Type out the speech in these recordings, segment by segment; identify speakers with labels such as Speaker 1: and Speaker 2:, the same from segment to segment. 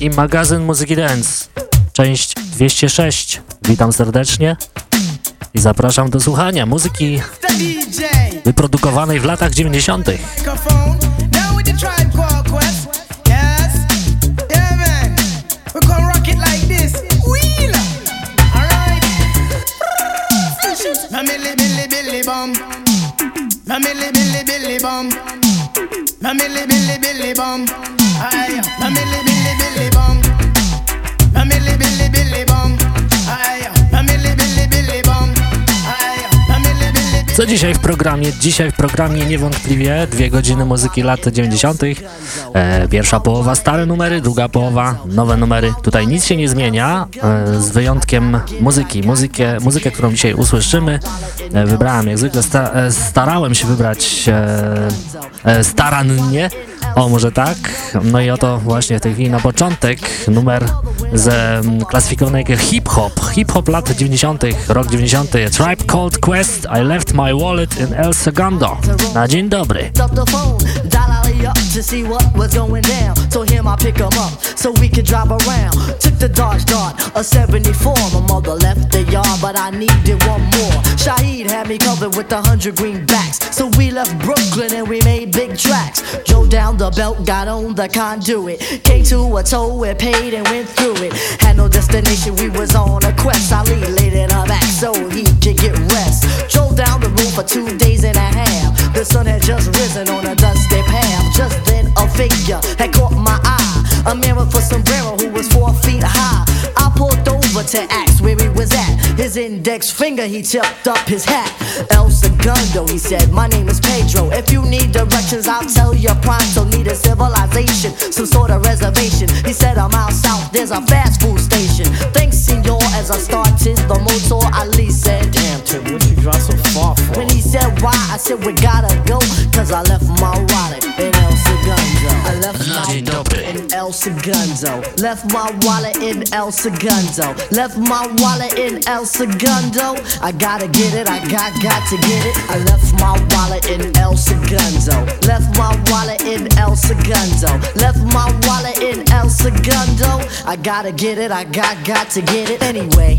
Speaker 1: i magazyn Muzyki Dance, część 206. Witam serdecznie i zapraszam do słuchania muzyki wyprodukowanej w latach 90. Co dzisiaj w programie? Dzisiaj w programie niewątpliwie dwie godziny muzyki lat 90. E, pierwsza połowa stare numery, druga połowa nowe numery. Tutaj nic się nie zmienia, e, z wyjątkiem muzyki. Muzykę, muzykę którą dzisiaj usłyszymy, e, wybrałem jak zwykle, sta e, starałem się wybrać e, e, starannie, o, może tak? No i oto właśnie w tej chwili na początek numer z klasyfikowanej hip-hop, hip-hop lat 90., rok 90., Tribe Called Quest, I Left My Wallet in El Segundo. Na dzień dobry. to see what was going down. So him I pick him up so we could drive around. Took the Dodge Dart, a 74. My mother left the yard, but I needed one more. Shaheed had me covered with a hundred greenbacks. So we left Brooklyn and we made big tracks. Drove down the belt, got on the conduit. Came to a toll, we paid and went through Had no destination, we was on a quest. Ali laid in her back so he could get rest. Drove down the road for two days and a half. The sun had just risen on a dusty path. Just then a figure had caught my eye. A mirror for sombrero who was four feet high. I pulled over to ask where he was at. His index finger, he tipped up his hat. El Segundo, he said, My name is Pedro. If you need directions, I'll tell you pronto. Need a civilization, some sort of reservation. He said, I'm out south, there's a fast food station. Thanks, senor, as I started the motor. Ali said, Damn, Tim, what you drive so far for? When he said, Why? I said, We gotta go, cause I left my wallet in El Segundo. I left my wallet in El Segundo. Left my wallet in El Segundo. Left my wallet in El Segundo. I gotta get it, I got, got to get it. I left my wallet in El Segundo. Left my wallet in El Segundo. Left my wallet in El Segundo. I gotta get it, I got, got to get it. Anyway,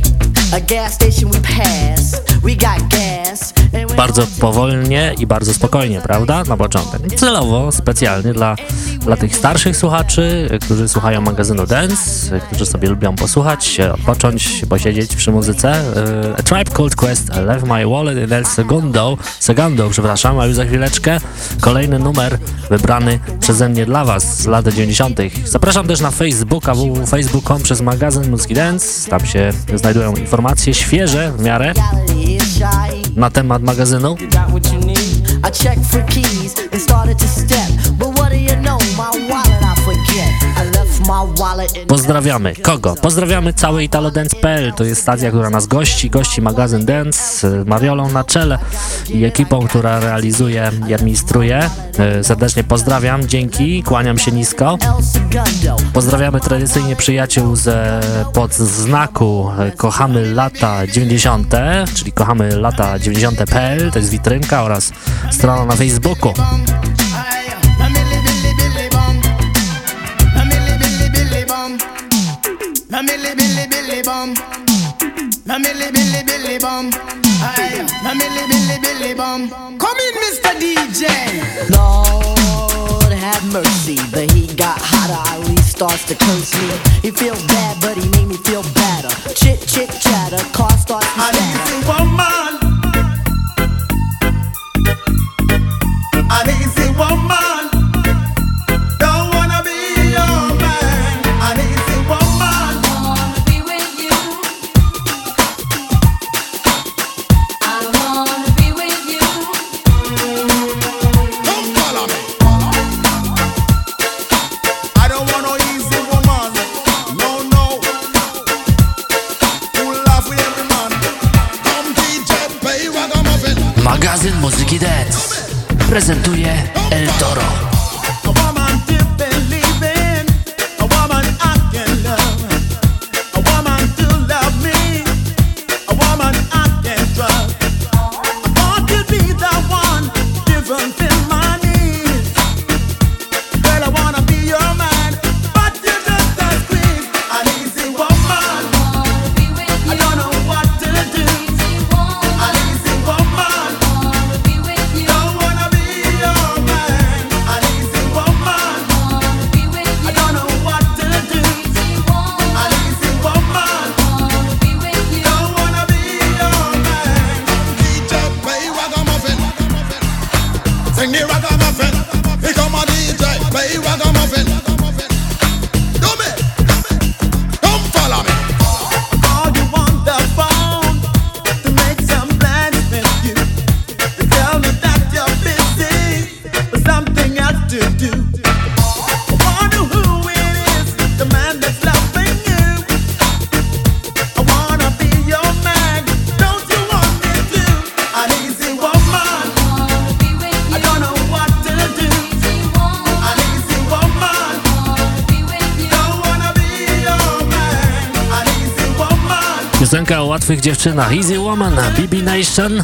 Speaker 1: a gas station we pass. We got gas. Bardzo powolnie i bardzo spokojnie, prawda? Na początek. Celowo, specjalnie dla, dla tych starszych słuchaczy, którzy słuchają magazynu Dance, którzy sobie lubią posłuchać, odpocząć, posiedzieć przy muzyce. A Tribe Called Quest, Left My Wallet in El Segundo, Segundo, przepraszam, a już za chwileczkę kolejny numer wybrany przeze mnie dla Was z lat 90. Zapraszam też na Facebooka, www.facebook.com przez magazyn Muzyki Dance, tam się znajdują informacje świeże w miarę na temat magazynu. Pozdrawiamy. Kogo? Pozdrawiamy cały italodance.pl. To jest stacja, która nas gości, gości magazyn Dance z Mariolą na czele i ekipą, która realizuje i administruje. E, serdecznie pozdrawiam, dzięki, kłaniam się nisko. Pozdrawiamy tradycyjnie przyjaciół z pod znaku e, Kochamy lata 90, czyli kochamy lata 90.pl, to jest witrynka oraz strona na Facebooku. Bum. Milli billy billy bum. Aye. Milli billy billy bum. Come in, Mr. DJ. Lord have mercy. The heat got hotter. Ali starts to curse me. He feels bad, but he made me feel better. Chit chit chatter. Car starts to I need to Dance
Speaker 2: prezentuje El Toro. Łatwych dziewczynach. Easy Woman, BB Nation.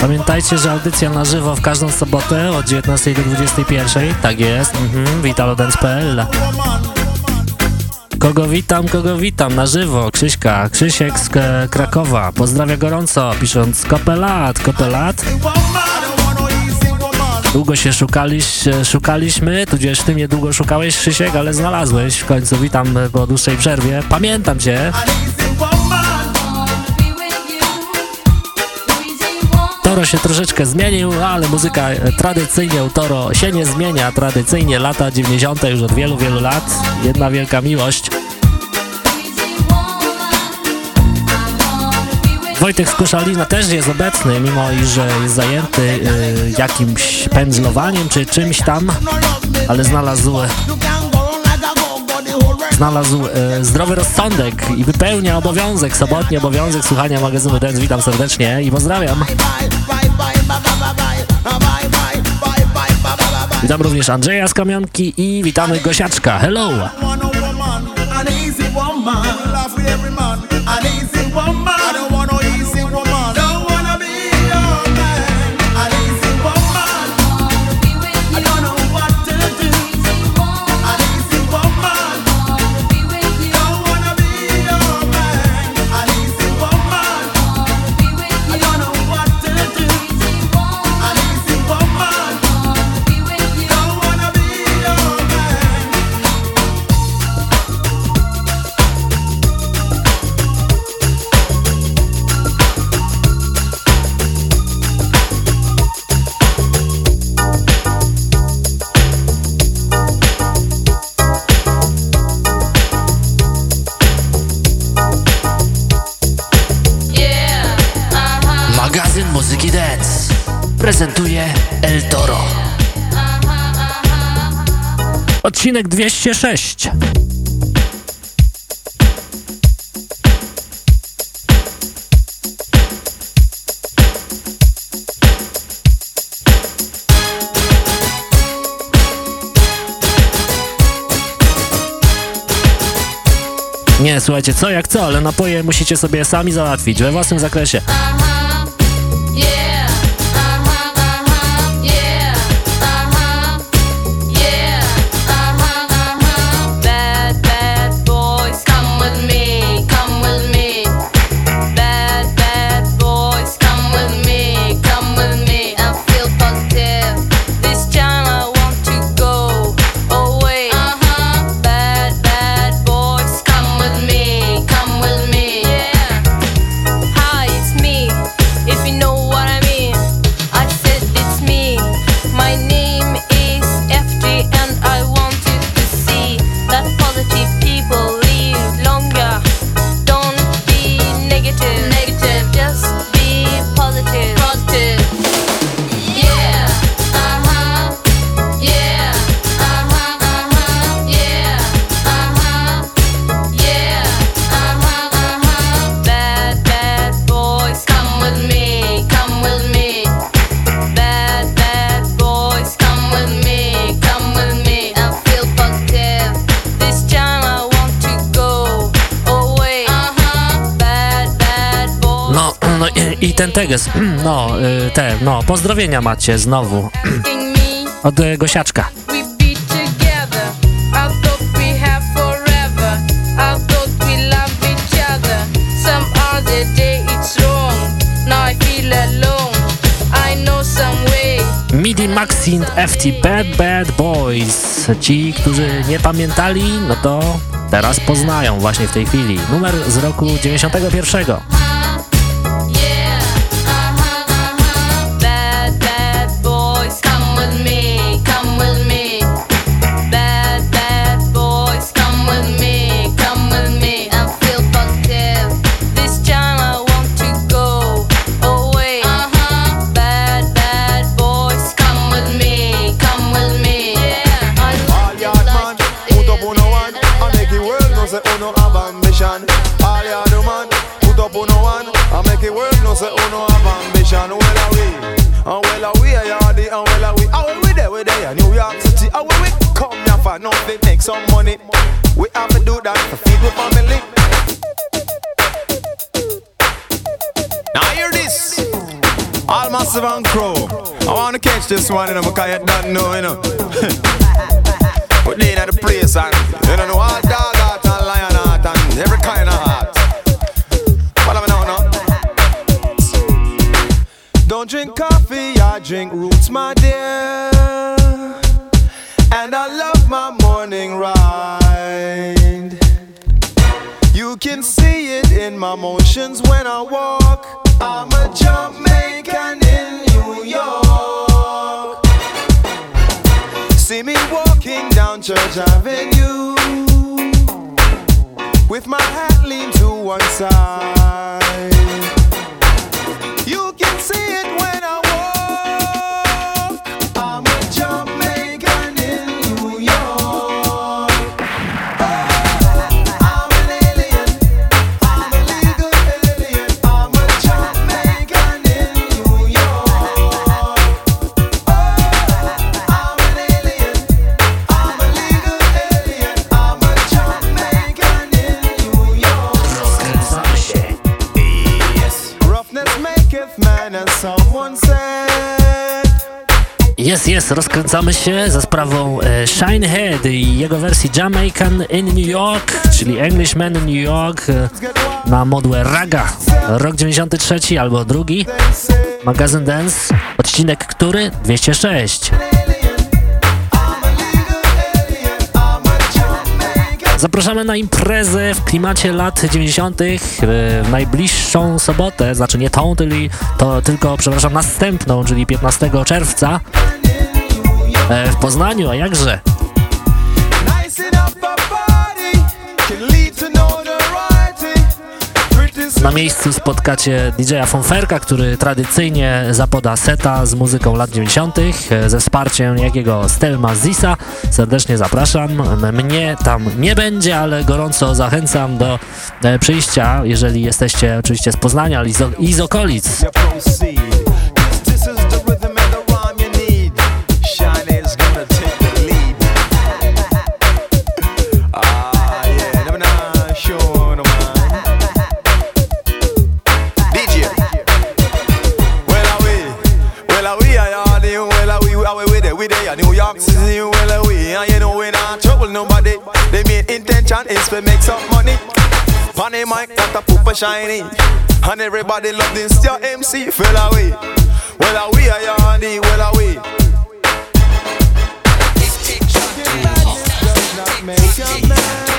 Speaker 2: Pamiętajcie, że audycja na żywo w każdą sobotę od 19 do 21. Tak jest, mhm, witalodance.pl. Kogo witam, kogo witam na żywo. Krzyśka, Krzysiek z Krakowa. Pozdrawia gorąco, pisząc kopelat, kopelat. Długo się szukaliś, szukaliśmy, tudzież ty mnie długo szukałeś, Krzysiek, ale znalazłeś w końcu. Witam po dłuższej przerwie. Pamiętam cię. Toro się troszeczkę zmienił, ale muzyka e, tradycyjnie u Toro się nie zmienia. Tradycyjnie lata 90. już od wielu, wielu lat. Jedna wielka miłość. Wojtek Skuszalina też jest obecny, mimo iż jest zajęty y, jakimś pędzlowaniem czy czymś tam, ale znalazł znalazł e, zdrowy rozsądek i wypełnia obowiązek, sobotni obowiązek słuchania magazynu Dance. Witam serdecznie i pozdrawiam. Witam również Andrzeja z Kamionki i witamy Gosiaczka. Hello! Prezentuje El Toro. Odcinek 206. Nie, słuchajcie, co jak co, ale napoje musicie sobie sami załatwić we własnym zakresie. No, y, te, no, pozdrowienia macie znowu od y, Gosiaczka. MIDI Maxine FT Bad Bad Boys. Ci, którzy nie pamiętali, no to teraz poznają właśnie w tej chwili. Numer z roku 91.
Speaker 3: This one, you know, because you don't know, you know. but they at the place and you don't know all dog heart and lion heart and every kind of heart. Follow me now, no? Don't drink coffee, I drink roots, my dear. And I love my morning ride. You can see it in my motions when I walk. I'm a Jamaican See me walking down Church Avenue with my hat leaned to one side.
Speaker 2: Jest, jest, rozkręcamy się za sprawą e, Shinehead i jego wersji Jamaican in New York, czyli Englishman in New York e, na modłę Raga. Rok 93 albo drugi. Magazyn Dance, odcinek który? 206. Zapraszamy na imprezę w klimacie lat 90. E, w najbliższą sobotę, znaczy nie tą, czyli to tylko, przepraszam, następną, czyli 15 czerwca w Poznaniu, a jakże? Na miejscu spotkacie DJ-a Fonferka, który tradycyjnie zapoda seta z muzyką lat 90. E, ze wsparciem jakiego Stelma Zisa. Serdecznie zapraszam. Mnie tam nie będzie, ale gorąco zachęcam do e, przyjścia, jeżeli jesteście oczywiście z Poznania i z okolic.
Speaker 3: Is to make some money. Funny mic got a pooper shiny. And everybody love this your MC. Fell away. Well, are we a yardy? Well, are we? Make a man.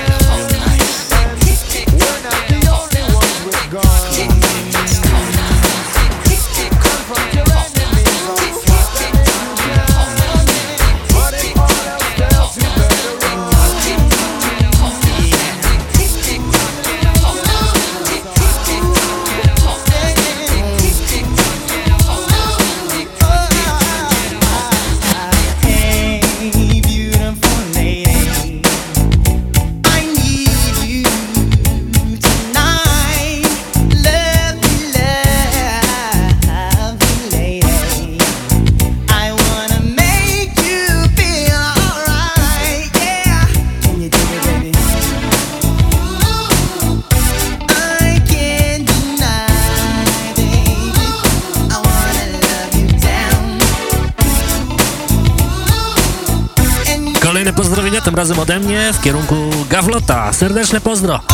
Speaker 3: Razem ode mnie w kierunku Gawlota. Serdeczne pozdro.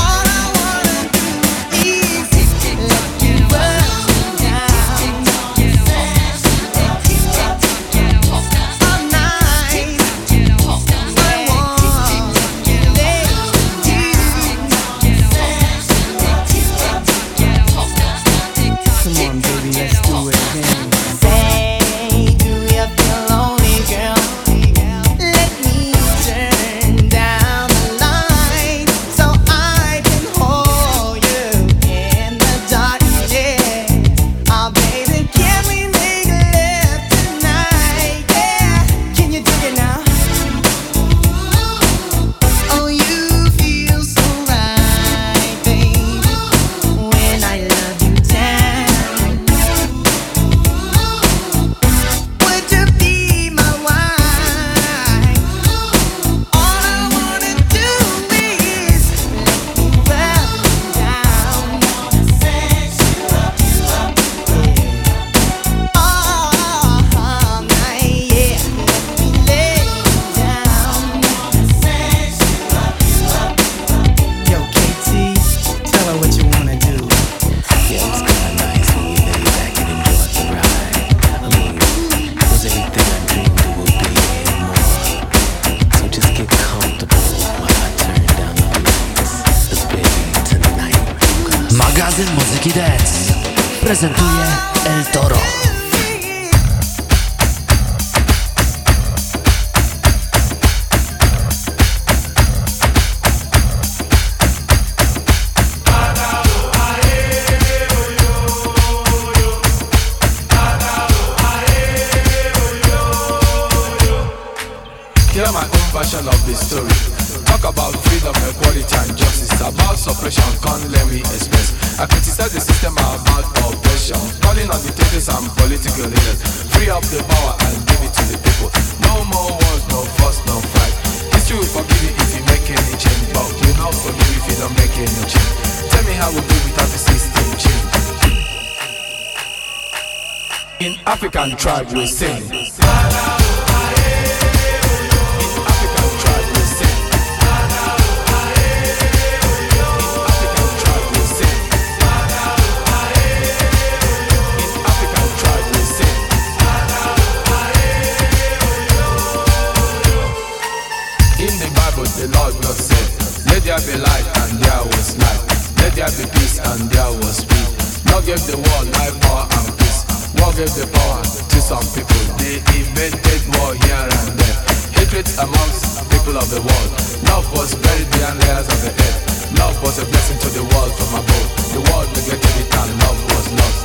Speaker 3: of the world. Love was buried
Speaker 4: behind layers of the earth. Love was a blessing to the
Speaker 5: world from above. The world neglected it and love was lost.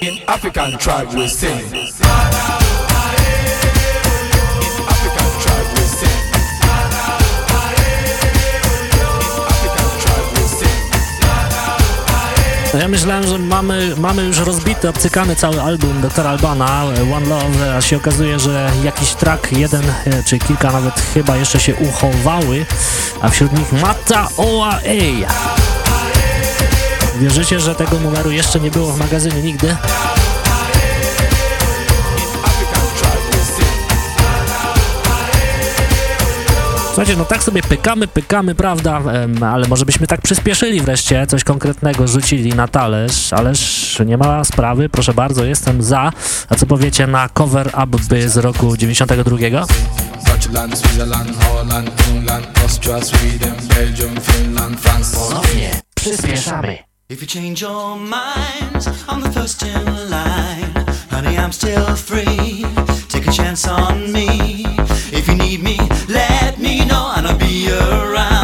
Speaker 5: In African tribes we sing.
Speaker 4: No ja myślałem, że mamy, mamy już rozbity, obcykany cały album Dr. Albana, One Love, a się okazuje, że jakiś track, jeden e, czy kilka nawet chyba jeszcze się uchowały, a wśród nich Mata Oa Ej. Wierzycie, że tego numeru jeszcze nie było w magazynie nigdy? Słuchajcie, no tak sobie pykamy, pykamy, prawda, ale może byśmy tak przyspieszyli wreszcie, coś konkretnego rzucili na talerz, ależ nie ma sprawy, proszę bardzo, jestem za. A co powiecie na cover upby z roku 92? Deutschland, Switzerland, Holland, England, Austria, Sweden, Belgium, Finland, France. Ponownie przyspieszamy. If you change your mind, I'm the first in line. Honey, I'm still free. Chance on me. If you need me, let me know and I'll be around.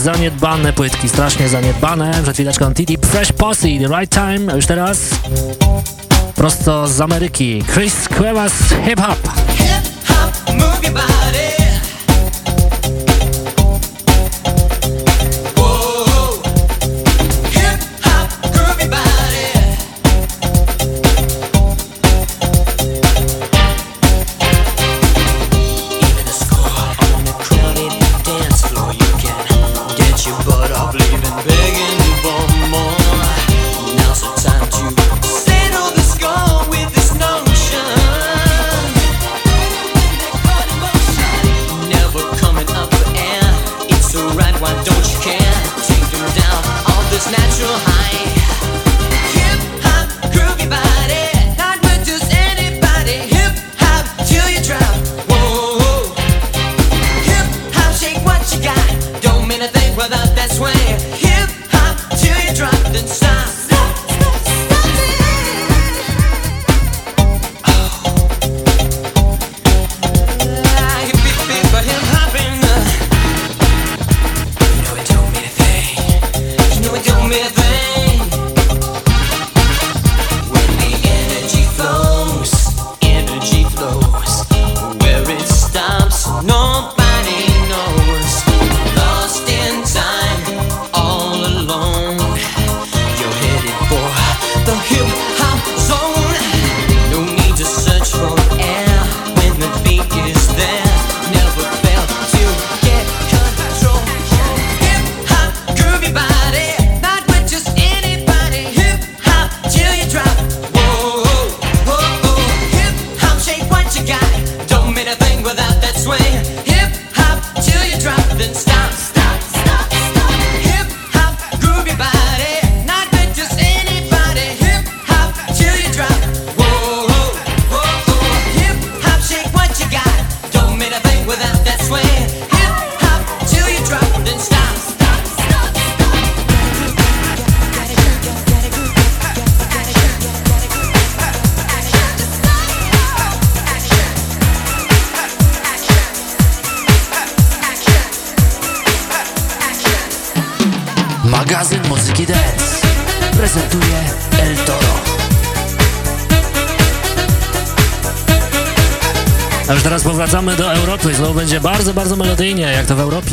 Speaker 4: zaniedbane płytki, strasznie zaniedbane. Przed chwileczką TT Fresh Posse, The Right Time, a już teraz prosto z Ameryki Chris Cuevas Hip Hop.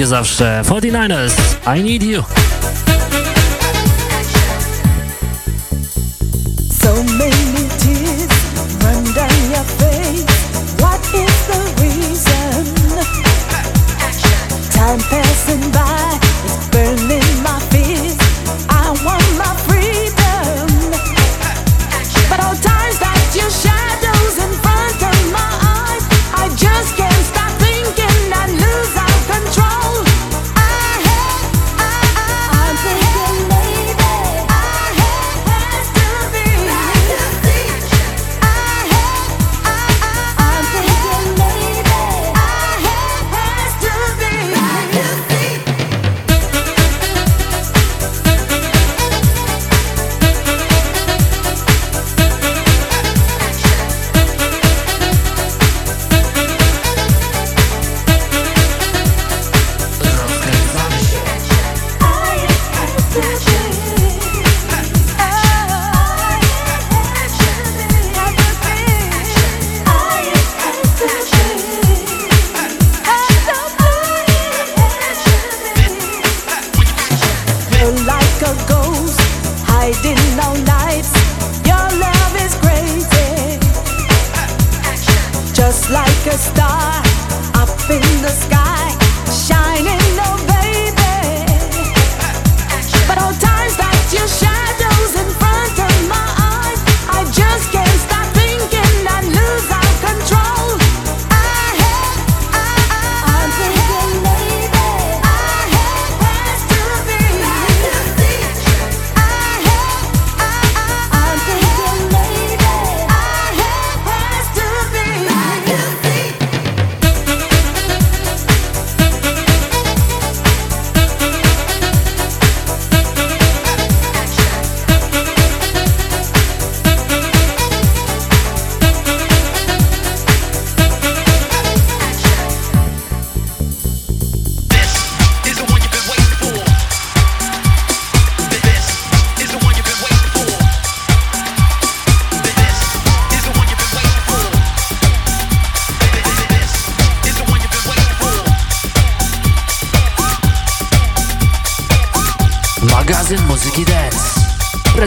Speaker 4: zawsze 49ers, I Need You.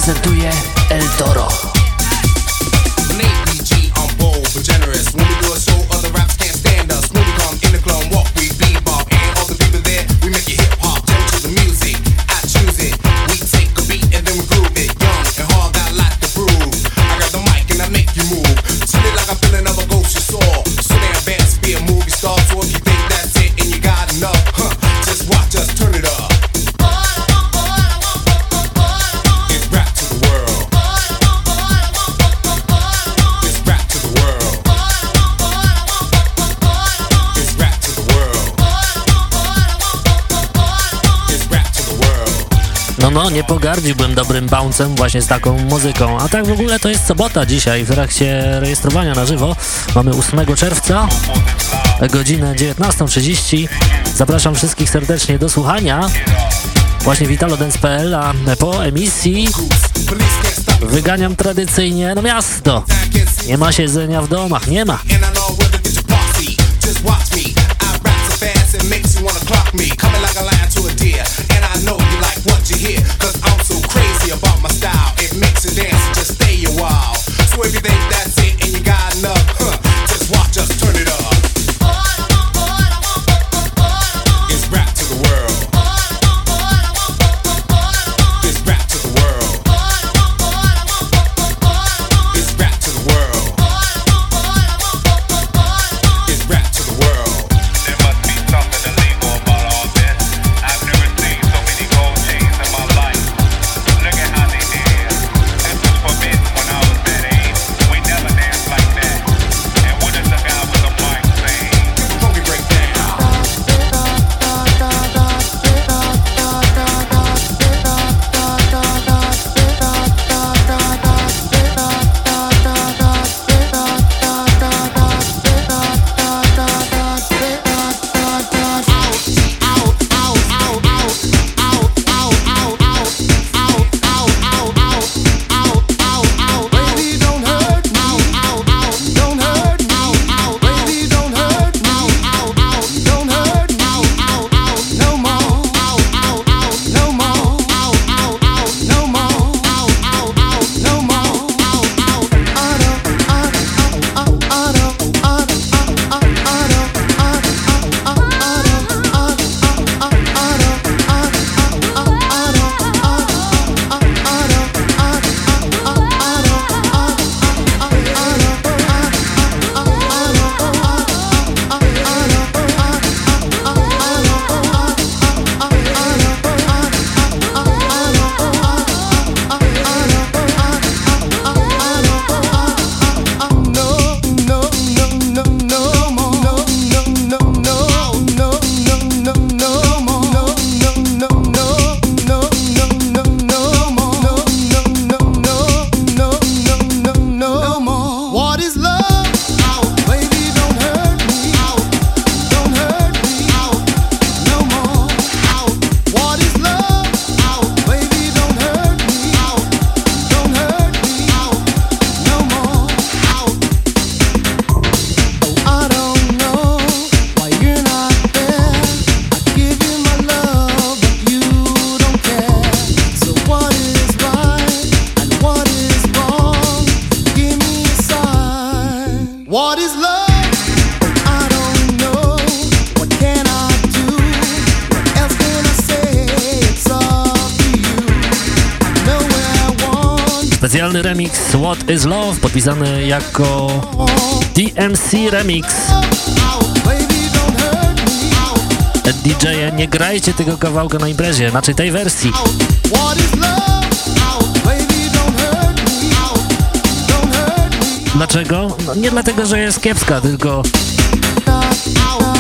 Speaker 2: prezentuje gardziłbym dobrym bouncem właśnie z taką muzyką. A tak w ogóle to jest sobota dzisiaj w trakcie rejestrowania na żywo. Mamy 8 czerwca, godzinę 19.30. Zapraszam wszystkich serdecznie do słuchania. Właśnie Vitalodens.pl, a po emisji wyganiam tradycyjnie na miasto. Nie ma siedzenia w domach, nie ma.
Speaker 6: Is
Speaker 3: Love,
Speaker 2: podpisany jako DMC Remix.
Speaker 3: dj
Speaker 2: -e, nie grajcie tego kawałka na imprezie, znaczy tej wersji. Dlaczego? No nie dlatego, że jest kiepska, tylko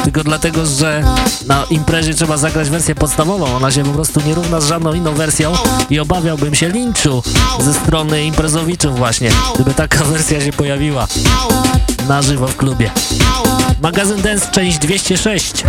Speaker 2: tylko dlatego, że na imprezie trzeba zagrać wersję podstawową, ona się po prostu nie równa z żadną inną wersją i obawiałbym się linczu ze strony imprezowiczów właśnie, gdyby taka wersja się pojawiła na żywo w klubie. Magazyn Dance, część 206.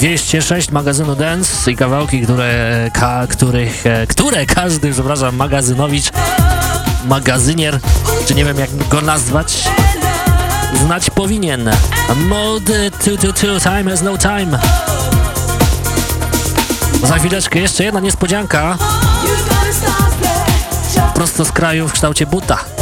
Speaker 2: 206 magazynu Dance i kawałki, które, ka, których, e, które każdy, przepraszam, magazynowicz, magazynier, czy nie wiem jak go nazwać, znać powinien. Mode 222, time has no time. Za chwileczkę jeszcze jedna niespodzianka. Prosto z kraju w kształcie buta.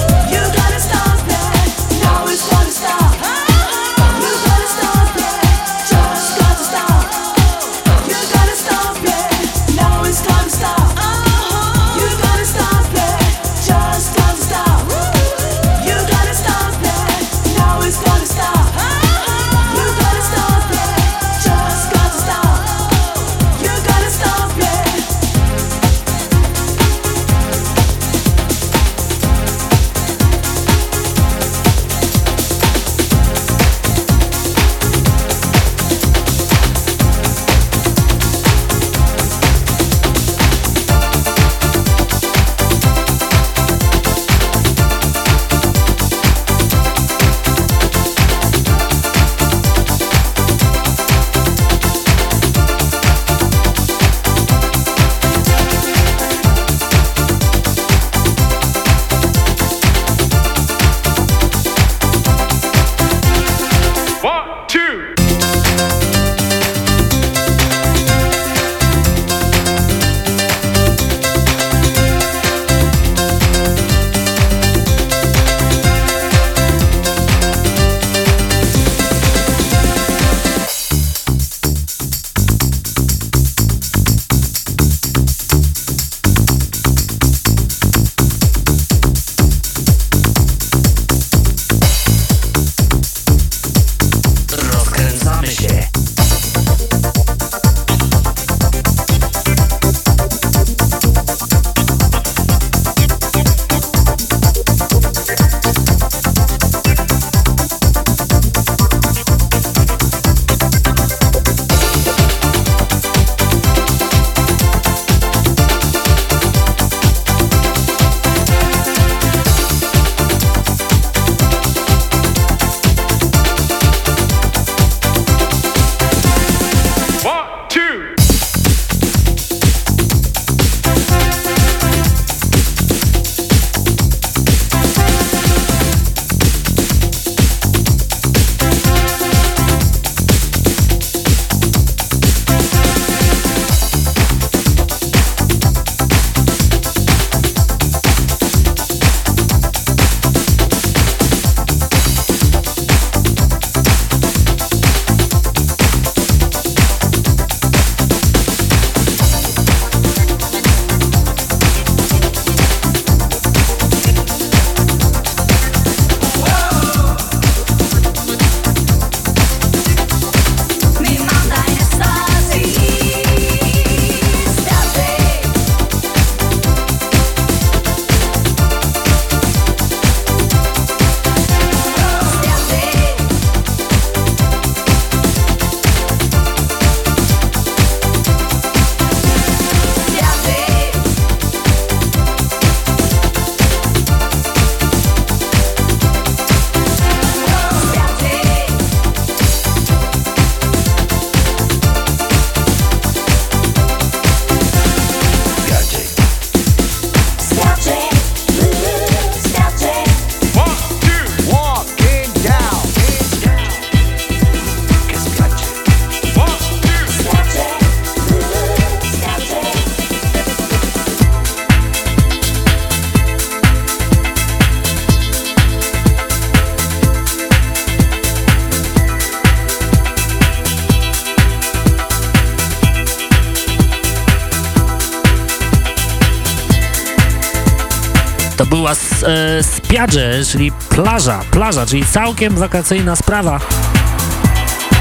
Speaker 2: Czyli plaża, plaża, czyli całkiem wakacyjna sprawa,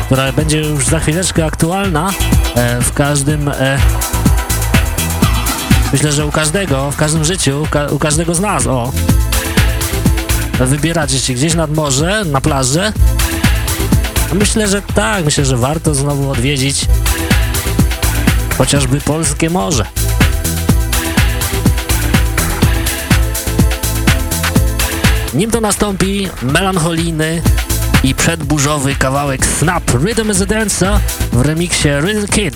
Speaker 2: która będzie już za chwileczkę aktualna e, w każdym... E, myślę, że u każdego, w każdym życiu, ka- u każdego z nas, o. Wybieracie się gdzieś nad morze, na plażę. Myślę, że tak, myślę, że warto znowu odwiedzić chociażby polskie morze. Nim to nastąpi, melancholijny i przedburzowy kawałek Snap Rhythm is a Dancer w remiksie Rhythm Kid.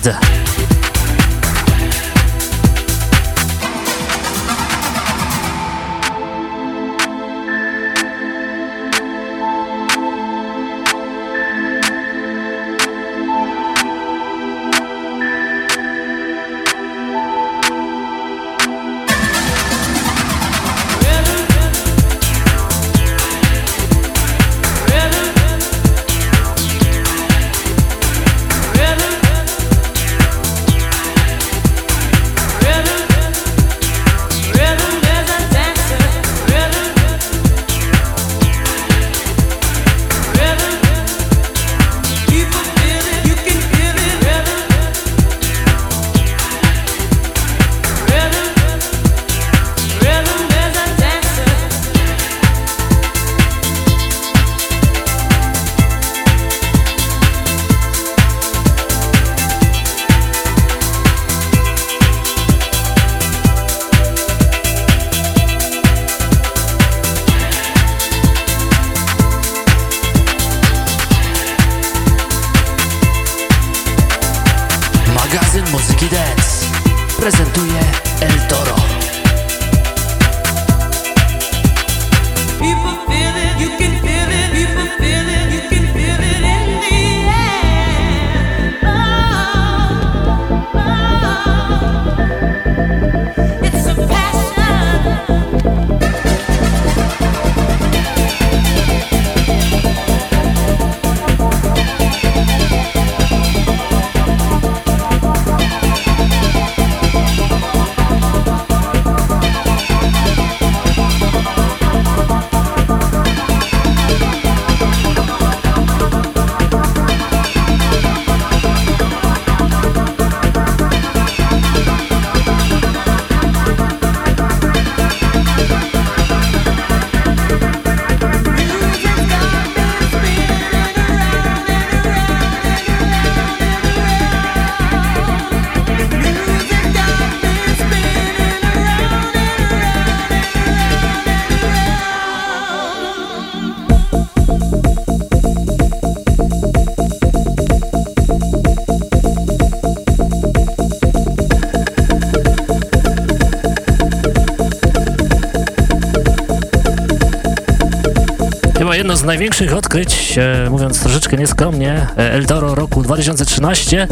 Speaker 2: Z największych odkryć, e, mówiąc troszeczkę nieskromnie, e, El Toro roku 2013.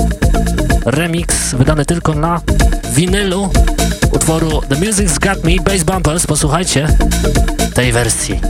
Speaker 2: Remix wydany tylko na winylu utworu The Music's Got Me Bass Bumpers. Posłuchajcie tej wersji.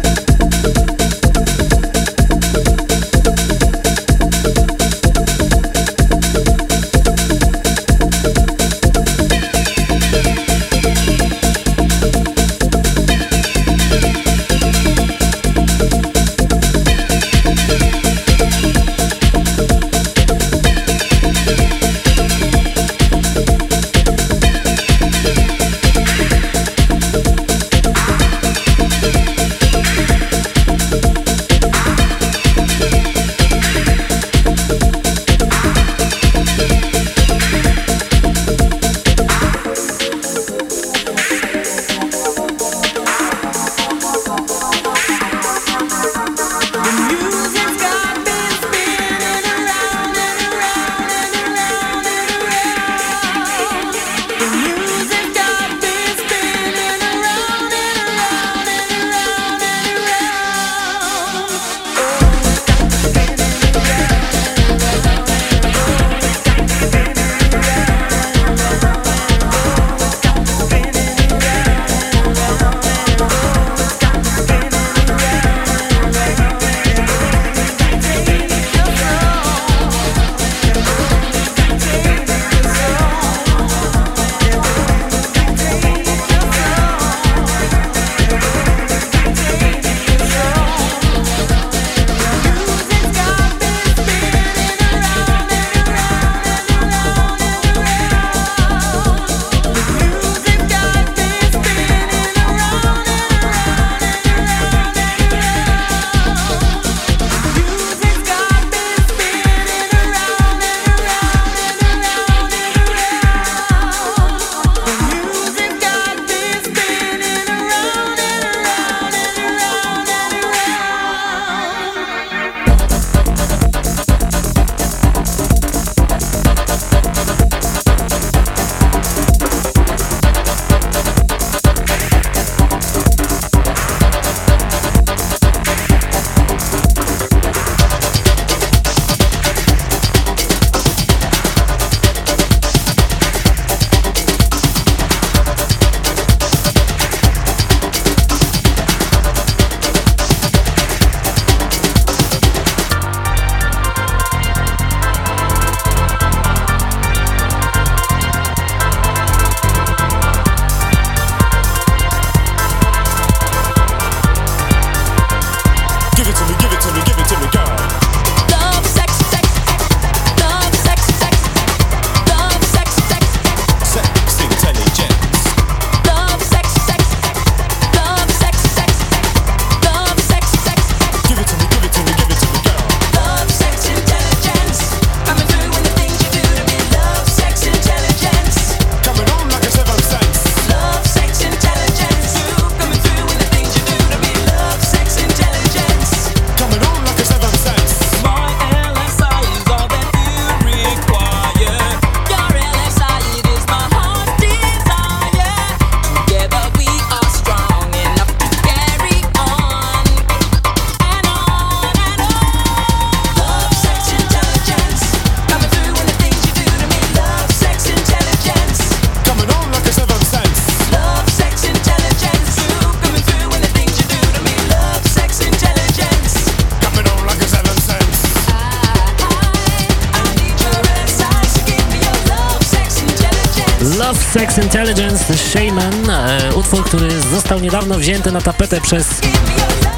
Speaker 2: Niedawno wzięty na tapetę przez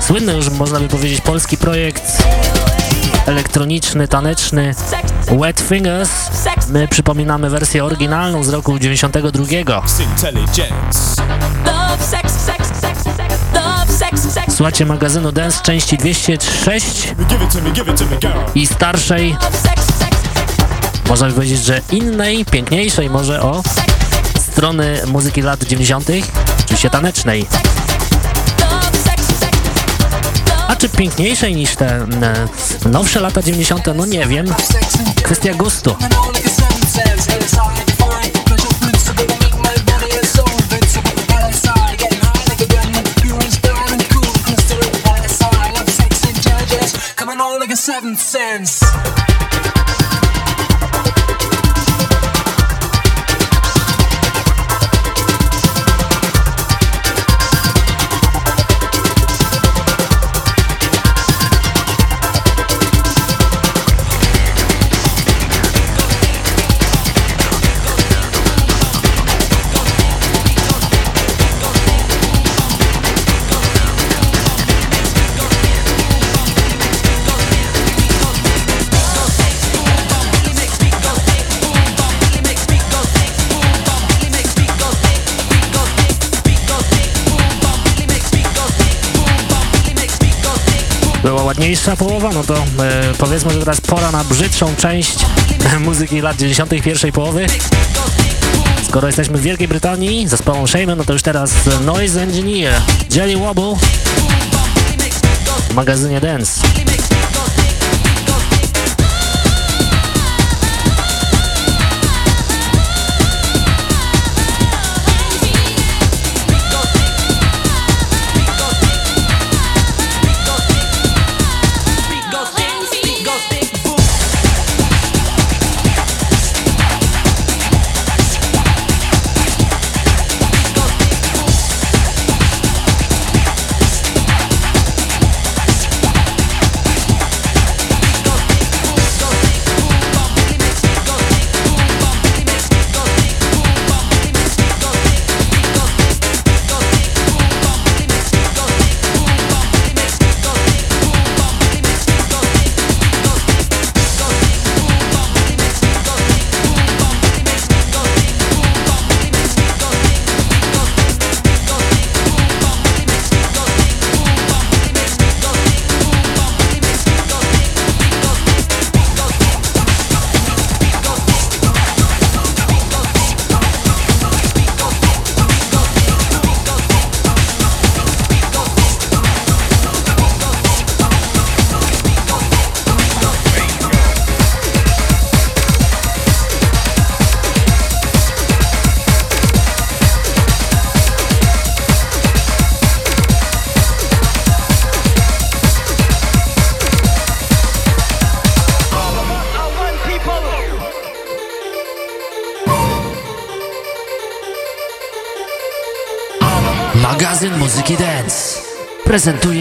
Speaker 2: słynny już można by powiedzieć polski projekt elektroniczny, taneczny Wet Fingers. My przypominamy wersję oryginalną z roku 92.
Speaker 3: Intelligence.
Speaker 7: Love, sex, sex, sex, sex, love, sex, sex,
Speaker 2: Słuchajcie magazynu Dance części 206
Speaker 3: Give it to me, give it to me, girl.
Speaker 2: i starszej, można by powiedzieć, że innej, piękniejszej może o strony muzyki lat 90., oczywiście tanecznej. A czy piękniejszej niż te mm, nowsze lata 90., no nie wiem. Kwestia gustu. Była ładniejsza połowa, no to e, powiedzmy, że teraz pora na brzydszą część muzyki lat 90. pierwszej połowy. Skoro jesteśmy w Wielkiej Brytanii, zespołą Shaman, no to już teraz Noise Engineer, Jelly Wobble w magazynie Dance. Prezentuje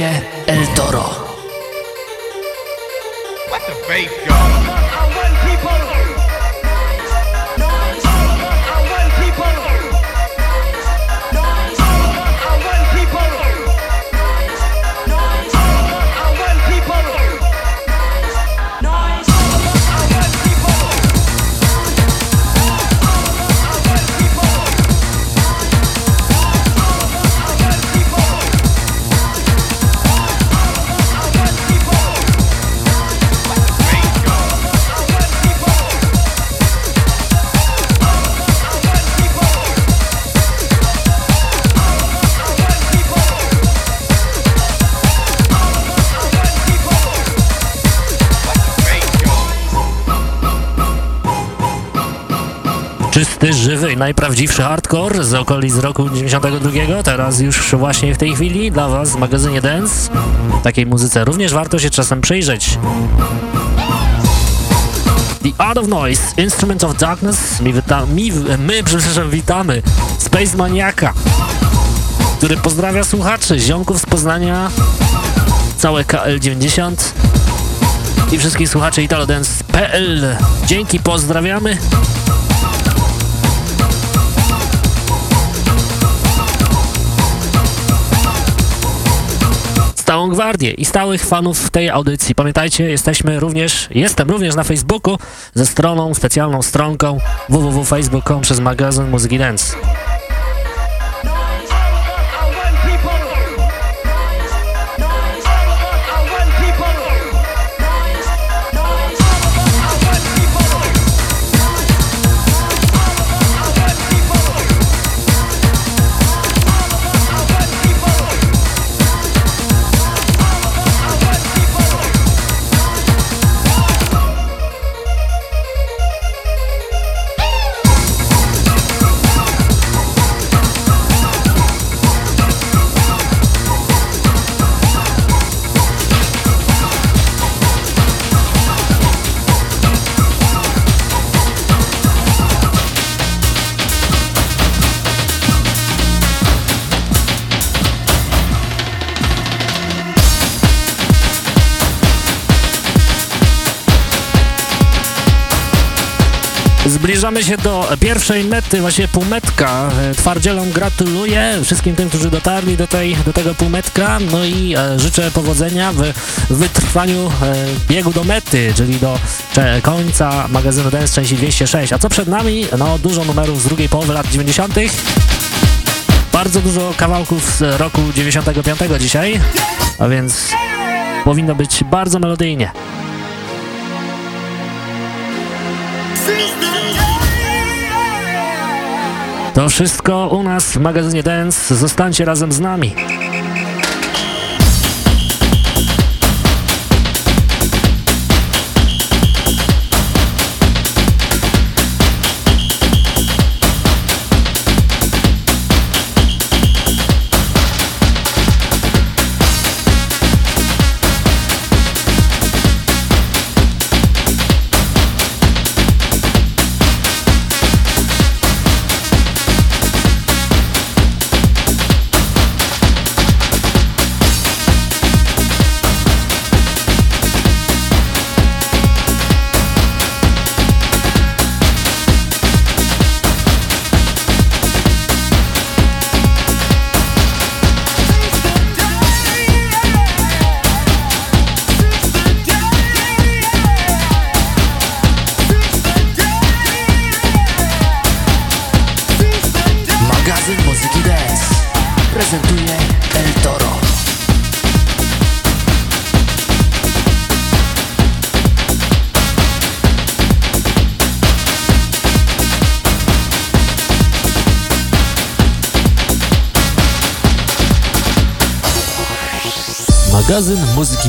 Speaker 2: najprawdziwszy hardcore z okolic roku 92. Teraz już właśnie w tej chwili dla Was w magazynie Dance. Takiej muzyce również warto się czasem przyjrzeć. The Art of Noise, Instrument of Darkness. Mi, wita- mi my, przepraszam, witamy Space Maniaka, który pozdrawia słuchaczy, ziomków z Poznania, całe KL90 i wszystkich słuchaczy italodance.pl. Dzięki, pozdrawiamy. Całą gwardię i stałych fanów tej audycji. Pamiętajcie, jesteśmy również, jestem również na Facebooku ze stroną, specjalną stronką www.facebook.com przez magazyn Muzyki Dance. Zbliżamy się do pierwszej mety, właściwie półmetka. E, Twardzielom gratuluję wszystkim tym, którzy dotarli do, tej, do tego półmetka, no i e, życzę powodzenia w wytrwaniu e, biegu do mety, czyli do cze, końca magazynu Dance części 206. A co przed nami? No dużo numerów z drugiej połowy lat 90. Bardzo dużo kawałków z roku 95 dzisiaj, a więc powinno być bardzo melodyjnie. To wszystko u nas w magazynie Dance. Zostańcie razem z nami.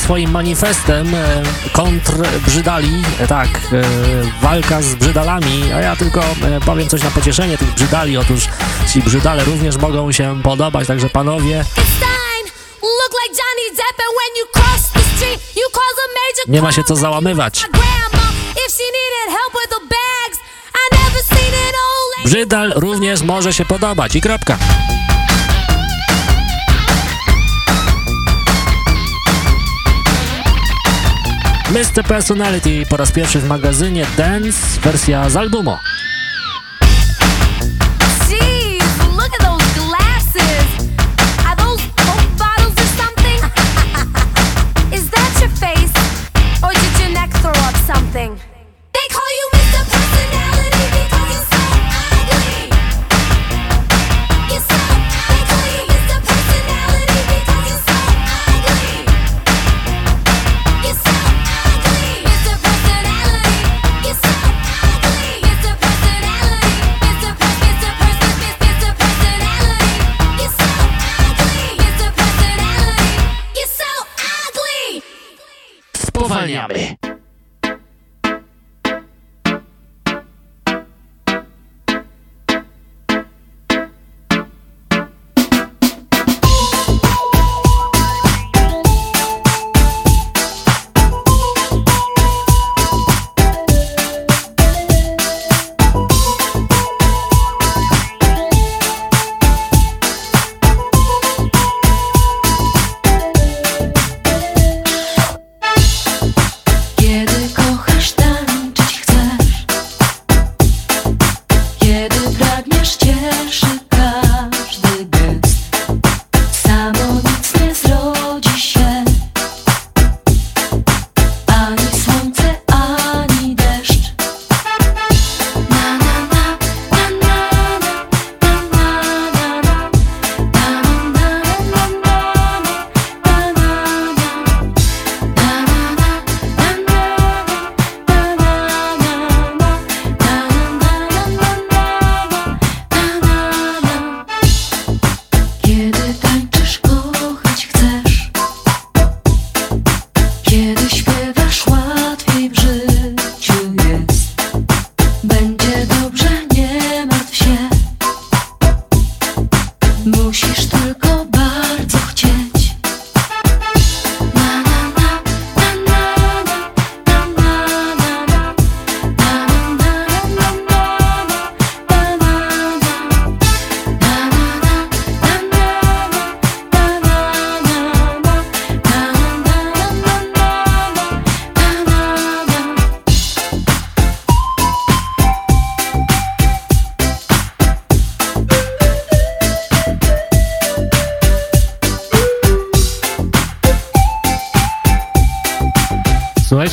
Speaker 8: swoim manifestem e, kontrbrzydali, e, tak, e, walka z brzydalami, a ja tylko powiem coś na pocieszenie tych brzydali. Otóż ci brzydale również mogą się podobać, także panowie... Nie ma się co załamywać. Brzydal również może się podobać i kropka. Mr. Personality po raz pierwszy w magazynie Dance, wersja z albumu.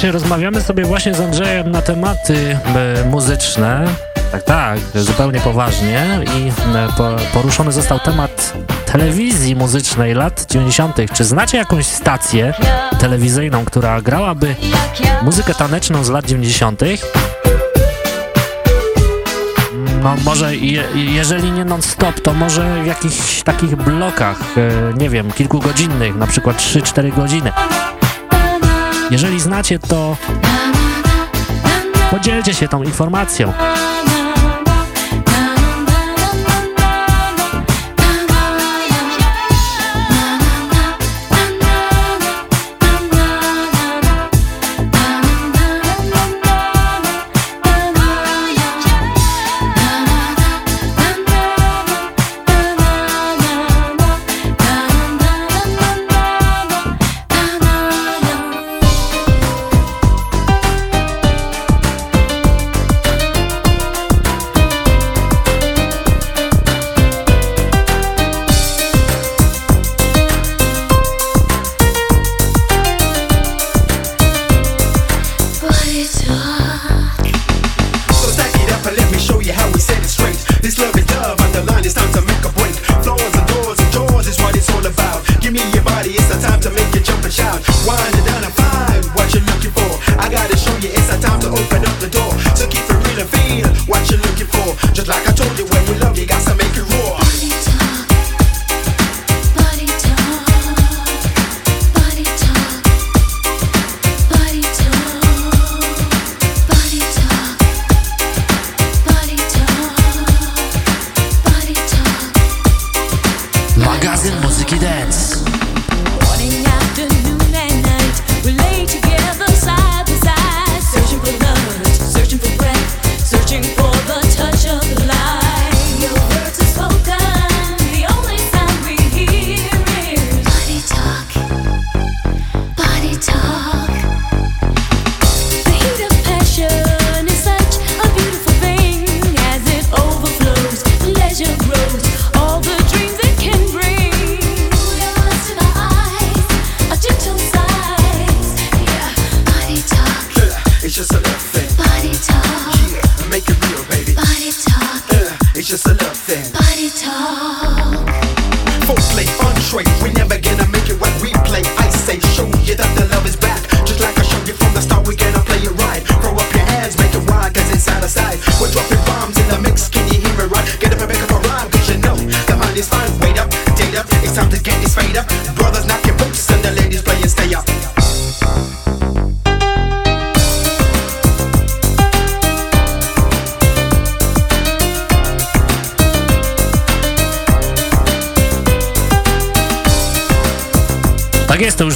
Speaker 8: rozmawiamy sobie właśnie z Andrzejem na tematy e, muzyczne. Tak, tak, zupełnie poważnie i e, poruszony został temat telewizji muzycznej lat 90. Czy znacie jakąś stację telewizyjną, która grałaby muzykę taneczną z lat 90.? No może je, jeżeli nie non-stop, to może w jakichś takich blokach, e, nie wiem, kilkugodzinnych, na przykład 3-4 godziny. Jeżeli znacie, to podzielcie się tą informacją.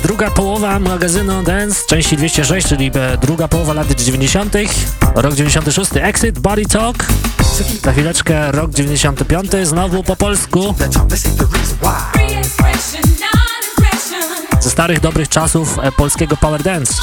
Speaker 4: Druga połowa magazynu Dance, części 206, czyli druga połowa lat 90. Rok 96, Exit, Body Talk. Za chwileczkę rok 95, znowu po polsku. Ze starych, dobrych czasów e, polskiego Power Dance.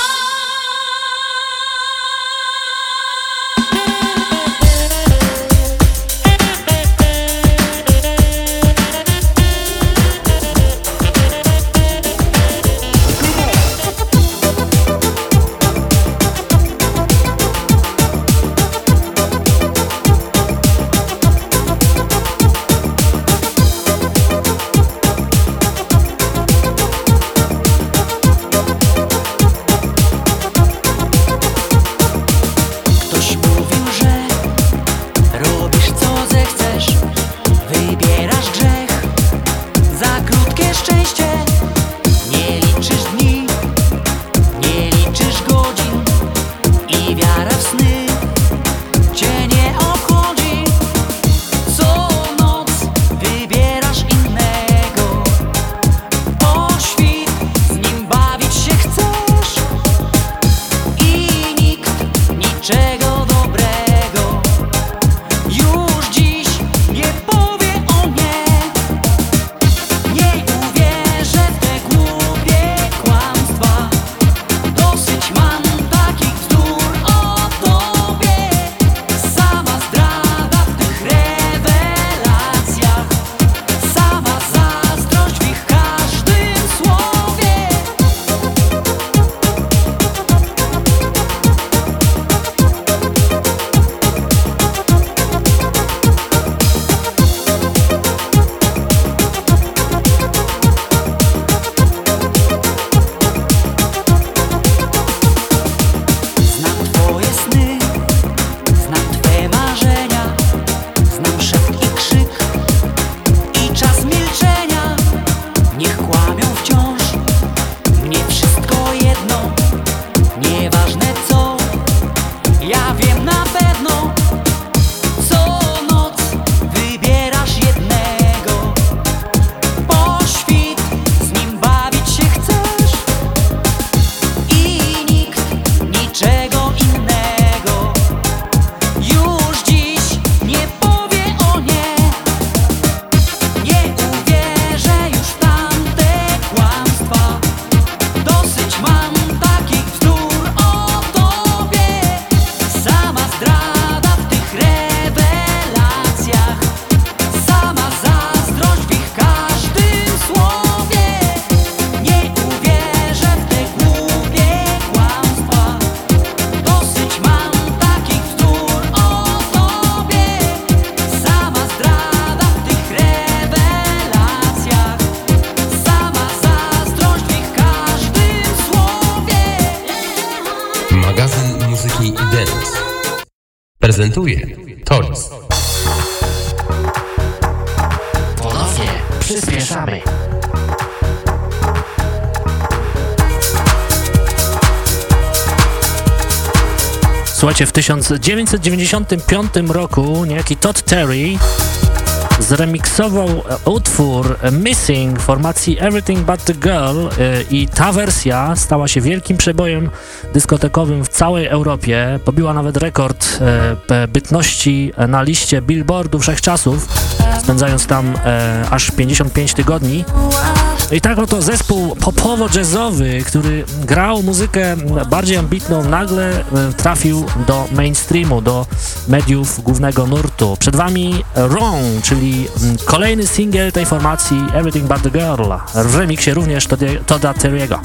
Speaker 4: Słuchajcie, w 1995 roku niejaki Todd Terry zremiksował utwór Missing formacji Everything But The Girl e, i ta wersja stała się wielkim przebojem dyskotekowym w całej Europie. Pobiła nawet rekord p- bytności na liście Billboardu wszechczasów, spędzając tam e, aż 55 tygodni. I tak oto zespół popowo-jazzowy, który grał muzykę bardziej ambitną, nagle e, trafił do mainstreamu, do mediów głównego nurtu. Przed wami Wrong, czyli mm, kolejny singiel tej formacji Everything But The Girl, w remiksie również Todda Terry'ego.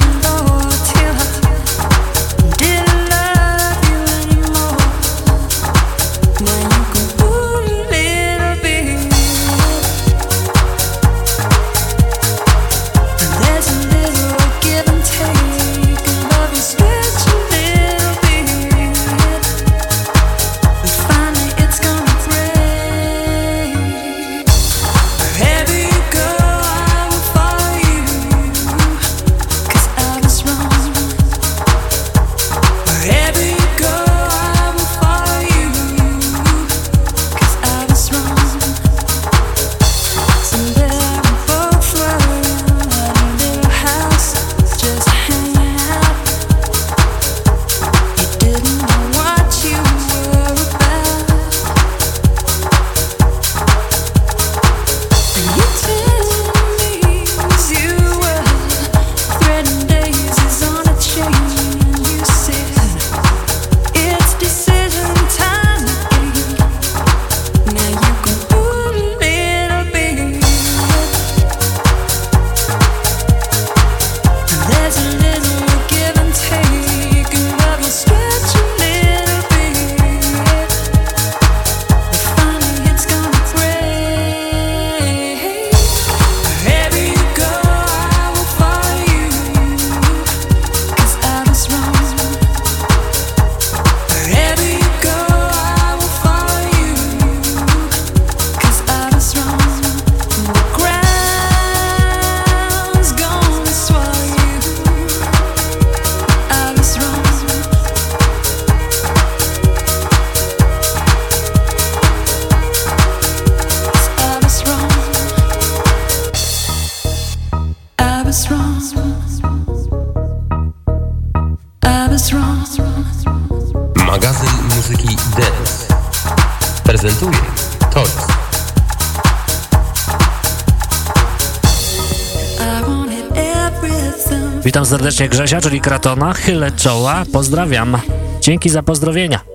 Speaker 8: serdecznie Grzesia, czyli Kratona, chylę czoła, pozdrawiam. Dzięki za pozdrowienia.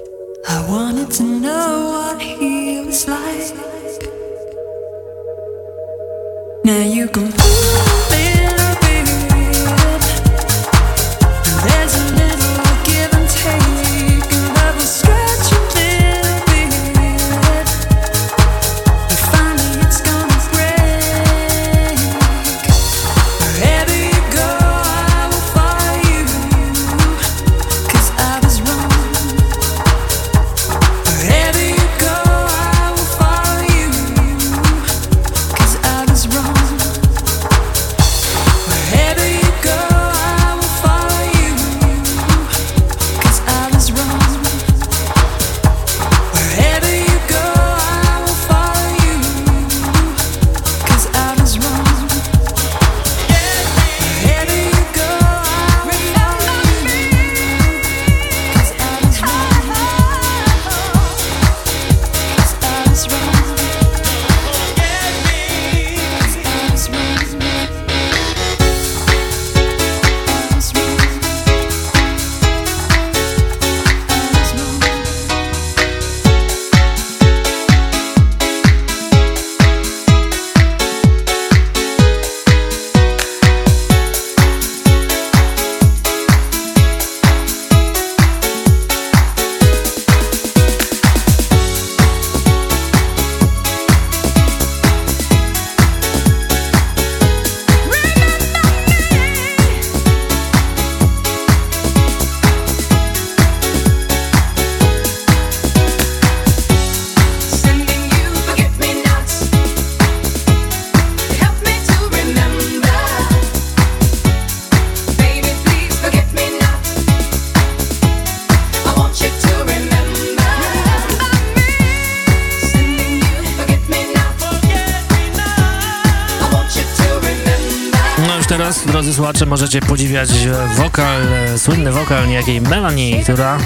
Speaker 8: możecie podziwiać e, wokal, e, słynny wokal niejakiej Melanie, która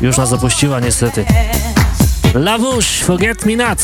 Speaker 8: już nas opuściła niestety. Lavush, Forget Me Not.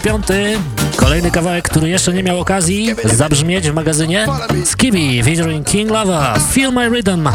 Speaker 5: 55. Kolejny kawałek, który jeszcze nie miał okazji zabrzmieć w magazynie. Skibi featuring King Lava. Feel my rhythm.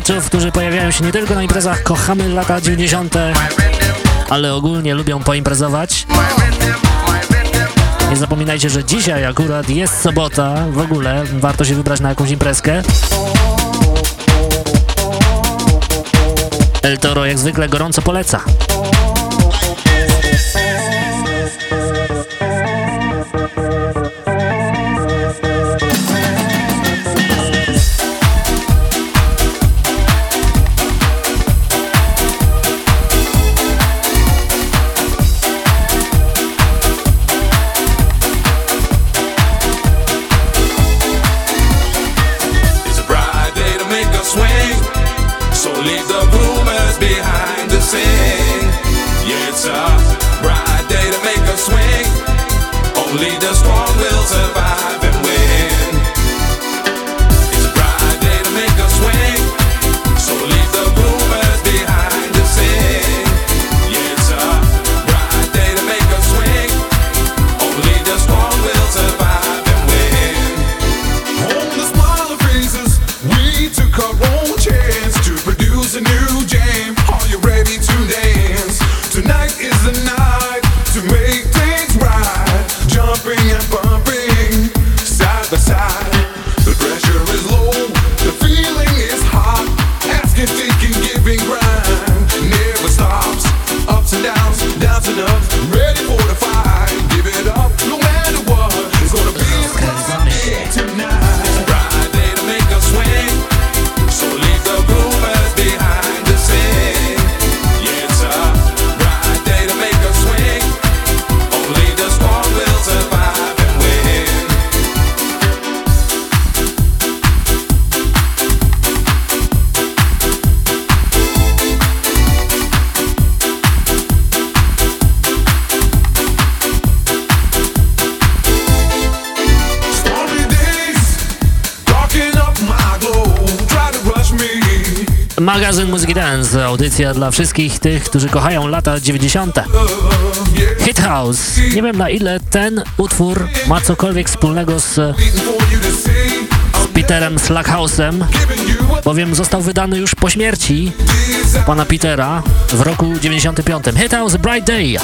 Speaker 5: DJów, którzy pojawiają się nie tylko na imprezach, kochamy lata 90., ale ogólnie lubią poimprezować. Nie zapominajcie, że dzisiaj akurat jest sobota, w ogóle warto się wybrać na jakąś imprezkę. El Toro jak zwykle gorąco poleca. audycja dla wszystkich tych, którzy kochają lata 90. Hit House. Nie wiem na ile ten utwór ma cokolwiek wspólnego z, z Peterem Slackhouse'em, bowiem został wydany już po śmierci pana Petera w roku 95. Hit House Bright Day.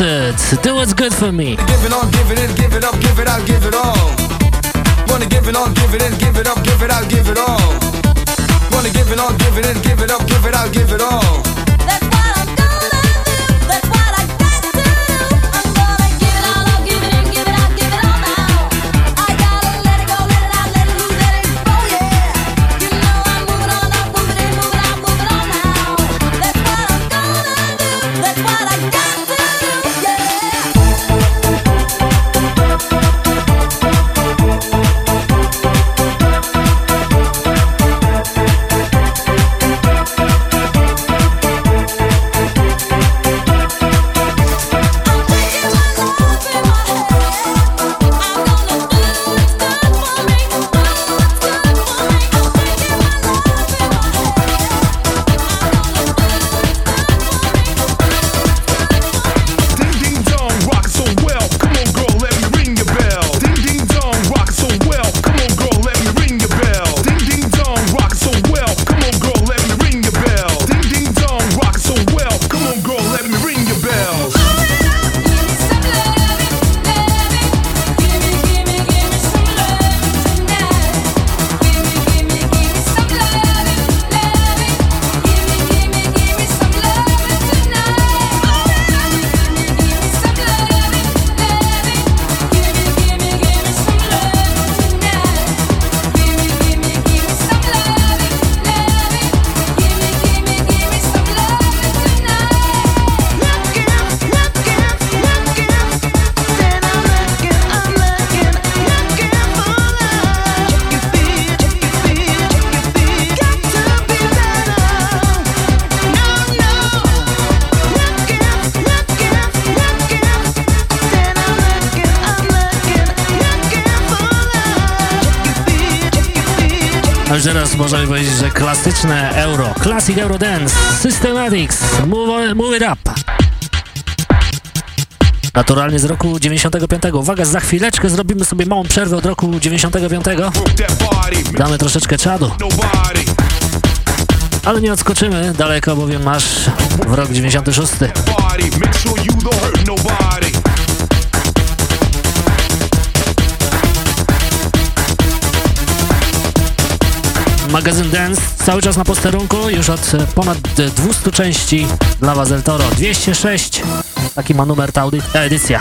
Speaker 9: Limited, Do What's Good For Me. A już teraz możemy powiedzieć, że klasyczne euro, classic euro dance, Systematics, move, move it up. Naturalnie z roku 95. Uwaga, za chwileczkę zrobimy sobie małą przerwę od roku 95. Damy troszeczkę czadu. Ale nie odskoczymy daleko, bowiem masz w rok 96. Magazyn Dance cały czas na posterunku, już od e, ponad e, 200 części dla Was El Toro. 206, taki ma numer ta edycja.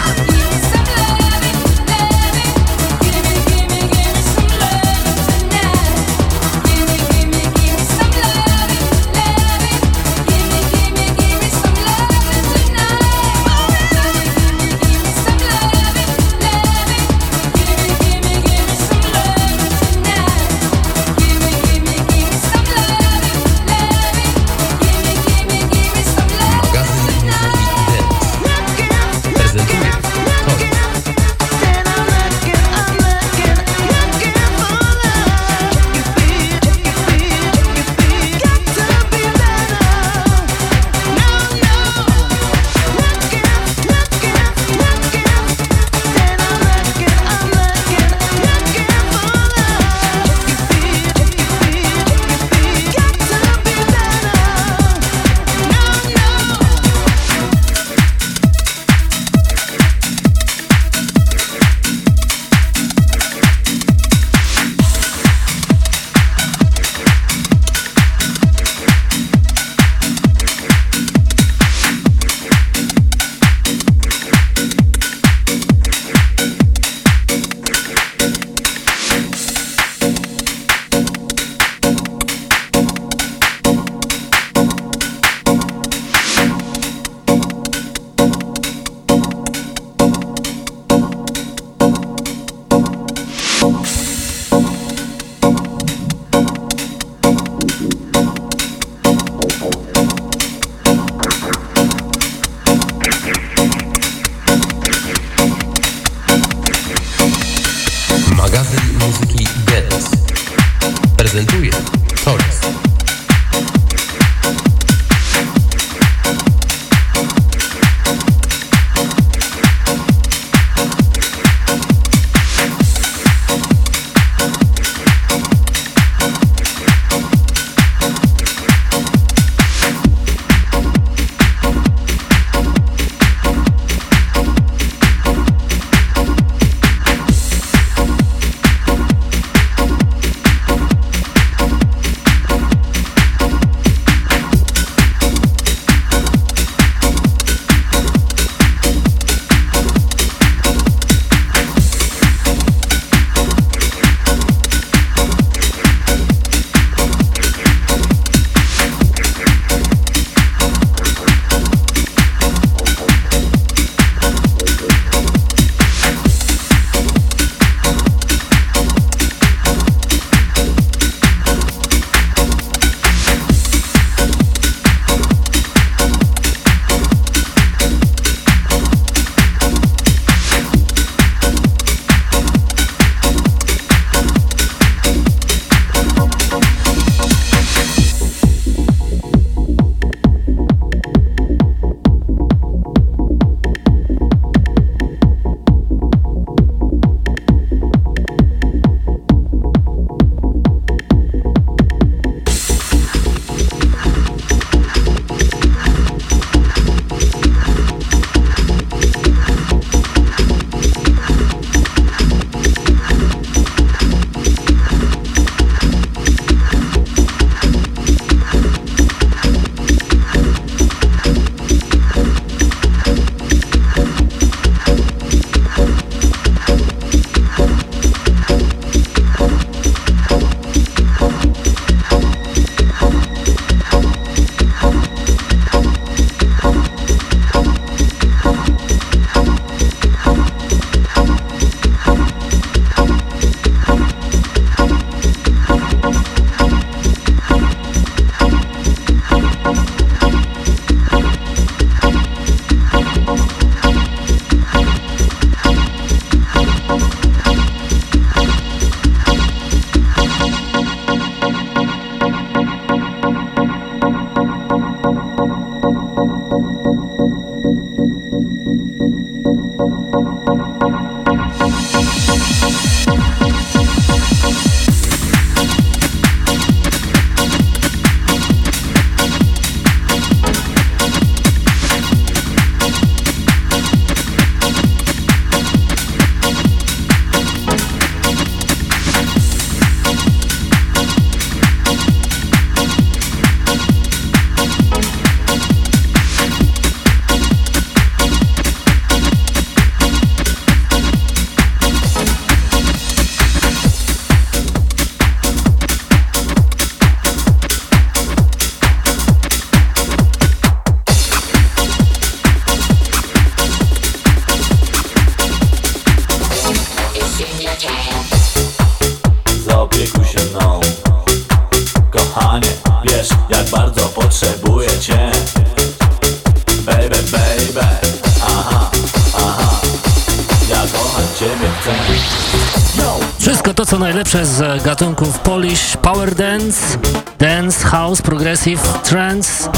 Speaker 4: Progressive, Trance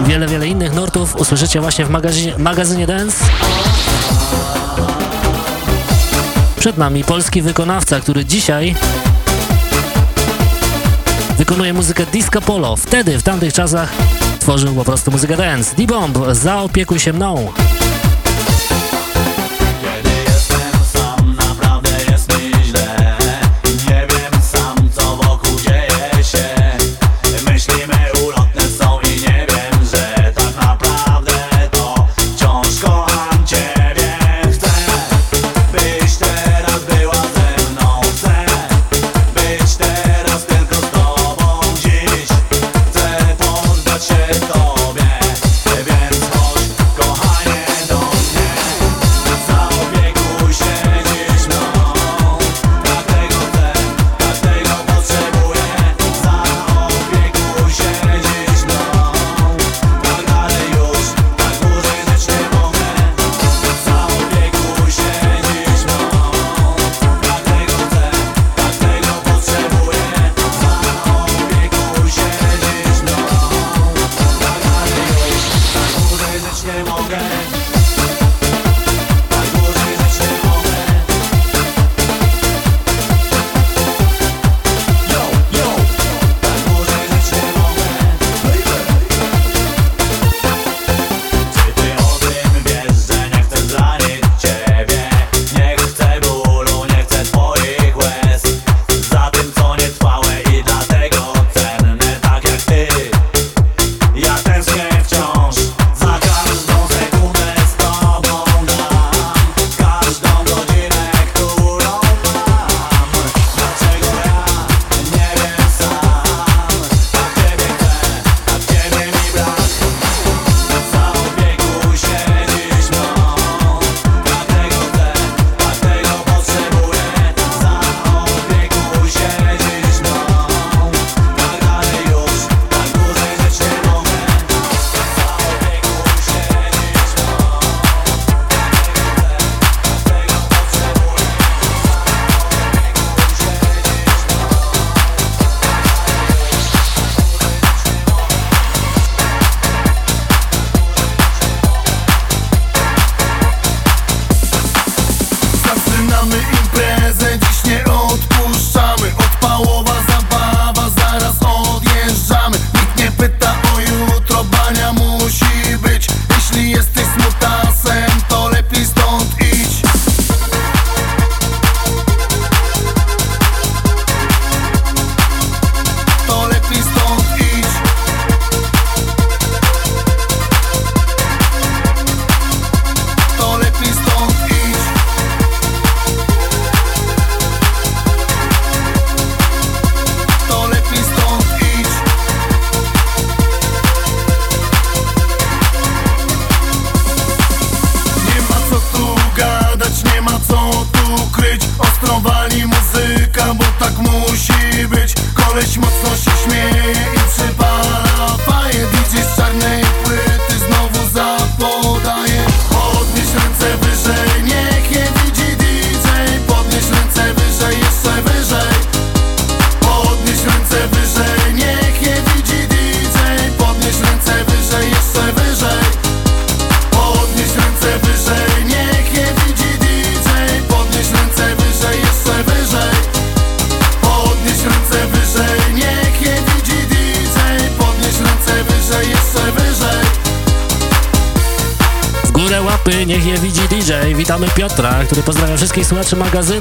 Speaker 4: i wiele, wiele innych nurtów usłyszycie właśnie w magazynie, magazynie Dance. Przed nami polski wykonawca, który dzisiaj wykonuje muzykę disco polo. Wtedy, w tamtych czasach tworzył po prostu muzykę dance. D-Bomb, zaopiekuj się mną.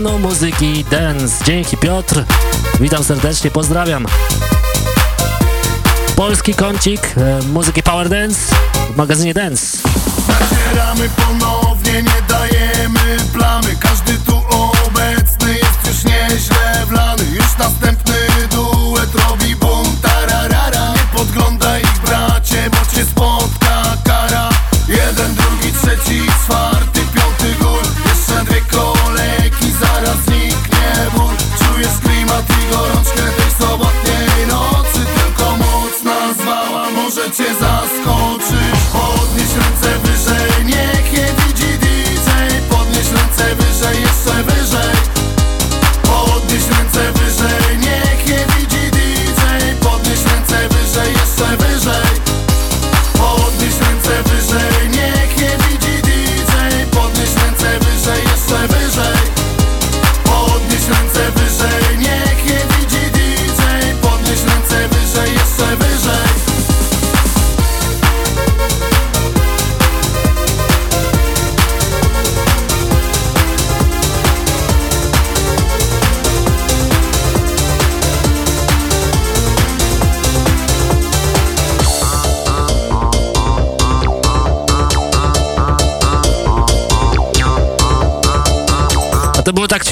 Speaker 4: pełną muzyki dance. Dzięki Piotr, witam serdecznie, pozdrawiam. Polski kącik e, muzyki Power Dance w magazynie Dance.
Speaker 10: Nacieramy ponownie, nie dajemy plamy, każdy tu obecny jest już nieźle wlany, już następny może cię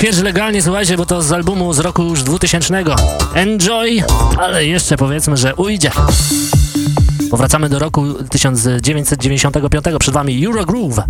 Speaker 4: świeże legalnie, słuchajcie, bo to z albumu z roku już 2000. Enjoy, ale jeszcze powiedzmy, że ujdzie. Powracamy do roku 1995. Przed wami Eurogroove.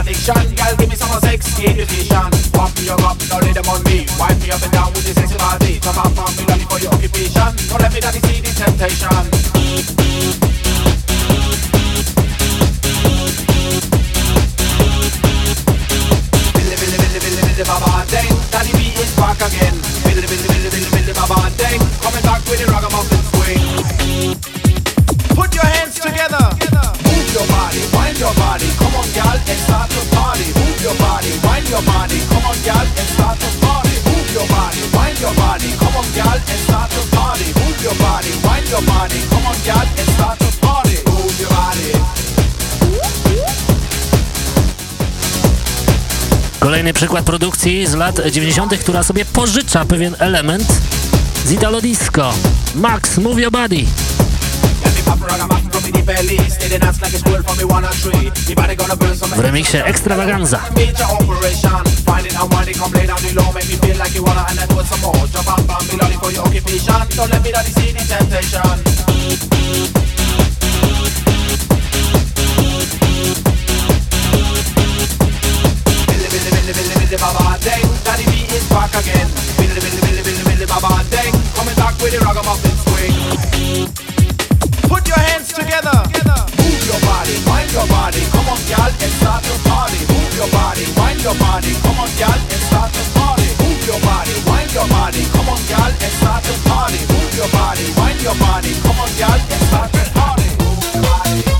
Speaker 11: Addiction. Girl, give me some more sex education. Pump me your up, now lay them on me. Wipe me up and down with the sexy body. Come on, pump me lolly for your occupation. Don't let me daddy see the temptation. Billy, billy, billy, billy, billy, baba, dang. Daddy B is back again. Billy, billy, billy, billy, billy, baba, dang. Coming back with the ragamuffin swing. Put your hands together. Move your body, wind your body. Come on, gal, and start to party. Move your body, wind your body. Come on, gal, and start to party. Move your body, wind your body. Come on, gal, and start to party. Move your body, wind your body. Come on, gal, and start to party. Move your body.
Speaker 4: Kolejny przykład produkcji z lat 90., która sobie pożycza pewien element z Italo Disco. Max, move your body. W remiksie Ekstravaganza.
Speaker 11: Back again, billy billy billy billy
Speaker 2: billy baba ding, coming back with the ragamuffin swing. Put your hands together. Move your body, wind your body.
Speaker 11: Come on, y'all, and start the party. Move your body, wind your body. Come on, y'all, and start the party. Move your body, wind your body. Come on, y'all, and start the party. Move your body, wind your body. Come on, y'all, and start the party. Move your body.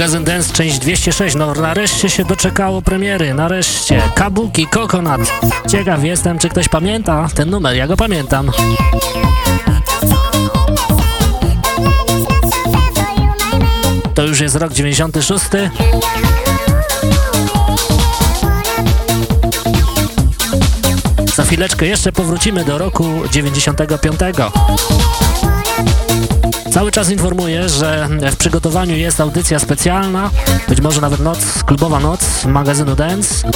Speaker 2: Magazyn Dance, część 206. No nareszcie się doczekało premiery, nareszcie. Kabuki, Coconut. Ciekaw jestem, czy ktoś pamięta ten numer, ja go pamiętam. To już jest rok 96. Za chwileczkę jeszcze powrócimy do roku 95. Cały czas informuję, że w przygotowaniu jest audycja specjalna, być może nawet noc, klubowa noc magazynu Dance,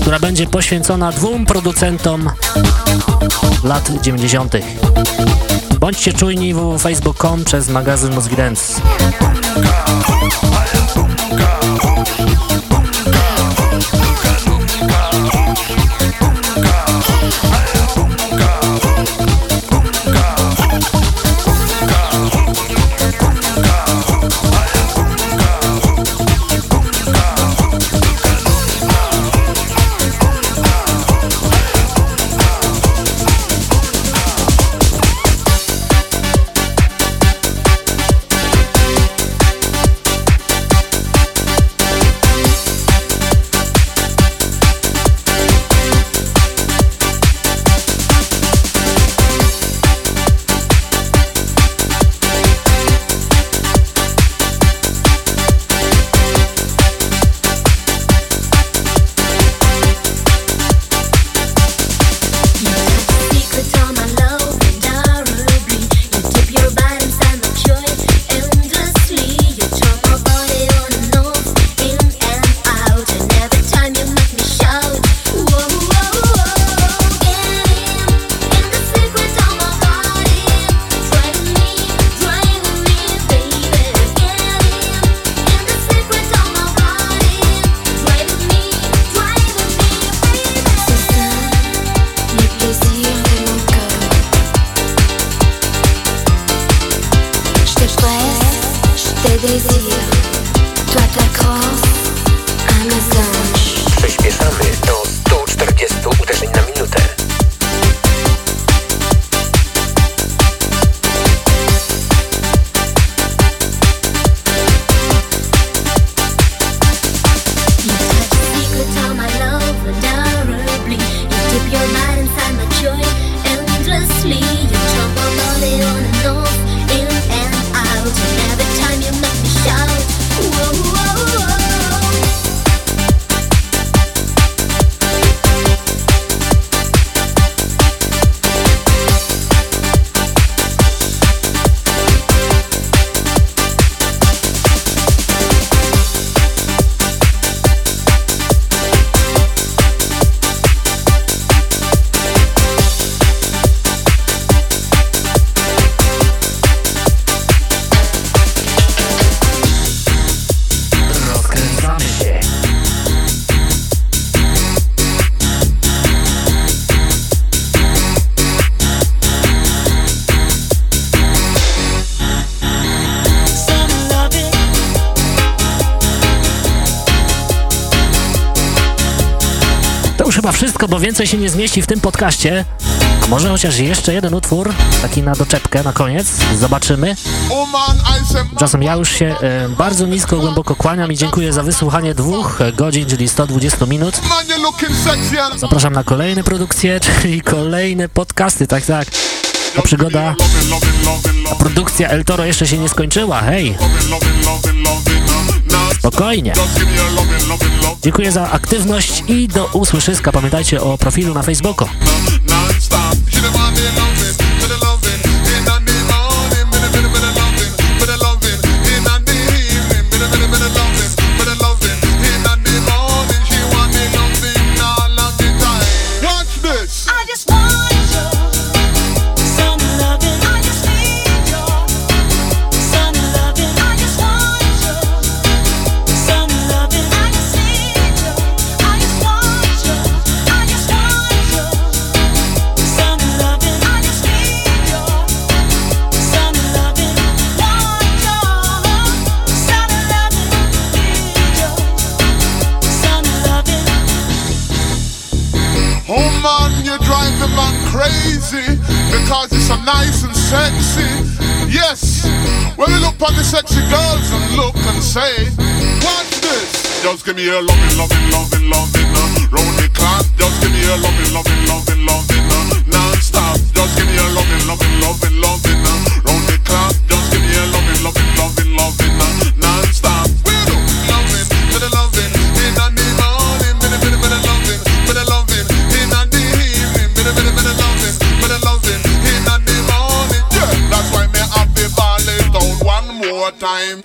Speaker 2: która będzie poświęcona dwóm producentom lat 90. Bądźcie czujni www.facebook.com przez magazyn Mózgi Dance. Chyba wszystko, bo więcej się nie zmieści w tym podcaście. A może chociaż jeszcze jeden utwór, taki na doczepkę na koniec. Zobaczymy. Czasem ja już się e, bardzo nisko, głęboko kłaniam i dziękuję za wysłuchanie dwóch godzin, czyli 120 minut. Zapraszam na kolejne produkcje, czyli kolejne podcasty, tak, tak. Ta przygoda, ta produkcja El Toro jeszcze się nie skończyła, hej! Spokojnie. Dziękuję za aktywność i do usłyszyska. Pamiętajcie o profilu na Facebooku.
Speaker 12: Crazy because it's so nice and sexy. Yes, when we look on the sexy girls and look and say, What's this? Just give me a loving, loving, loving, loving, uh, round the clock. Just give me a loving, loving, loving, loving, uh, non-stop. Just give me a loving, loving, loving, loving, uh, round the clock. Just give me a loving, loving, loving, loving, uh, non-stop. Time.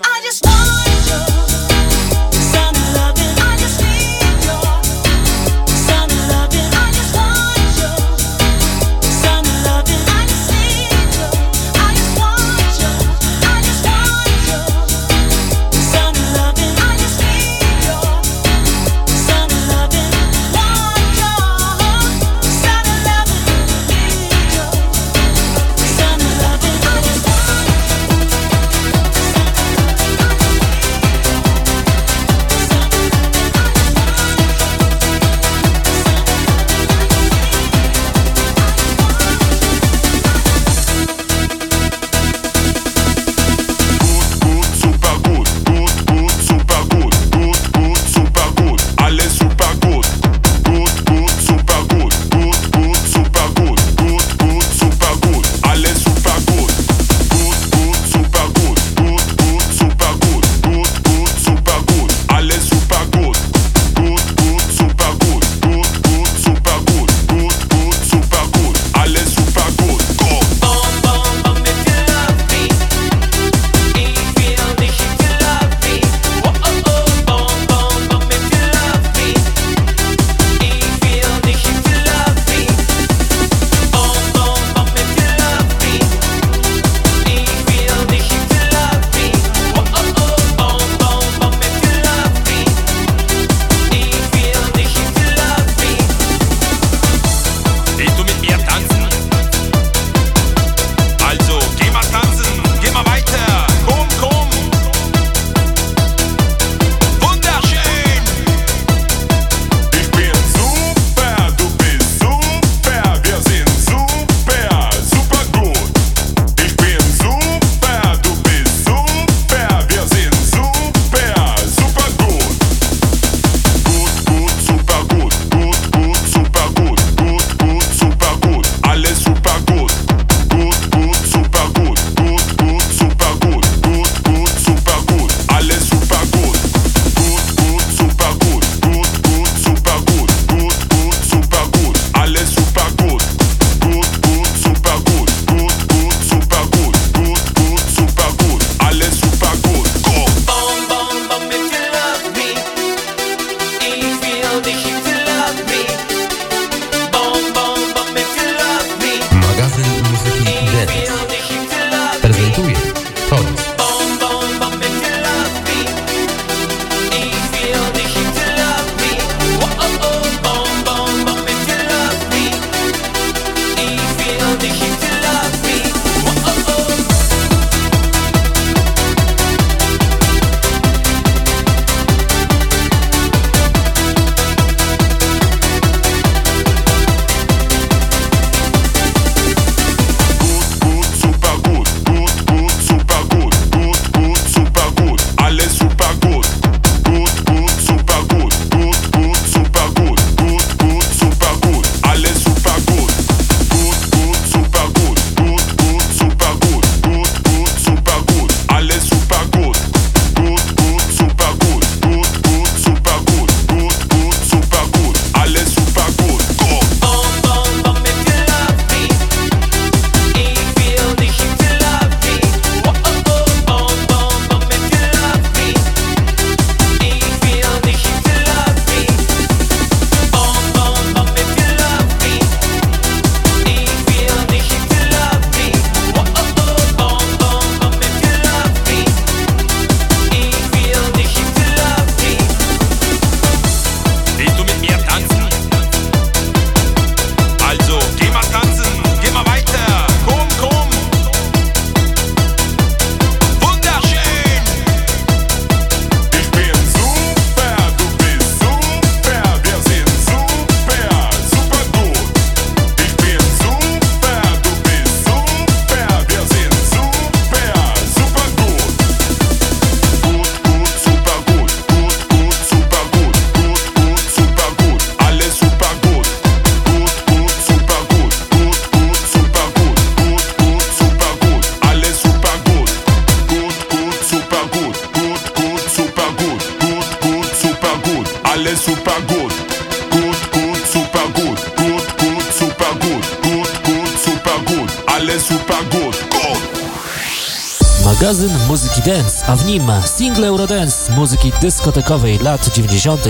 Speaker 2: Dyskotekowej lat 90.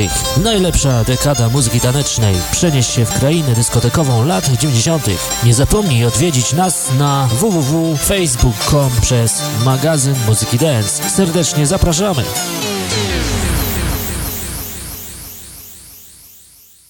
Speaker 2: Najlepsza dekada muzyki tanecznej. Przenieś się w krainę dyskotekową lat 90. Nie zapomnij odwiedzić nas na www.facebook.com przez magazyn muzyki dance. Serdecznie zapraszamy.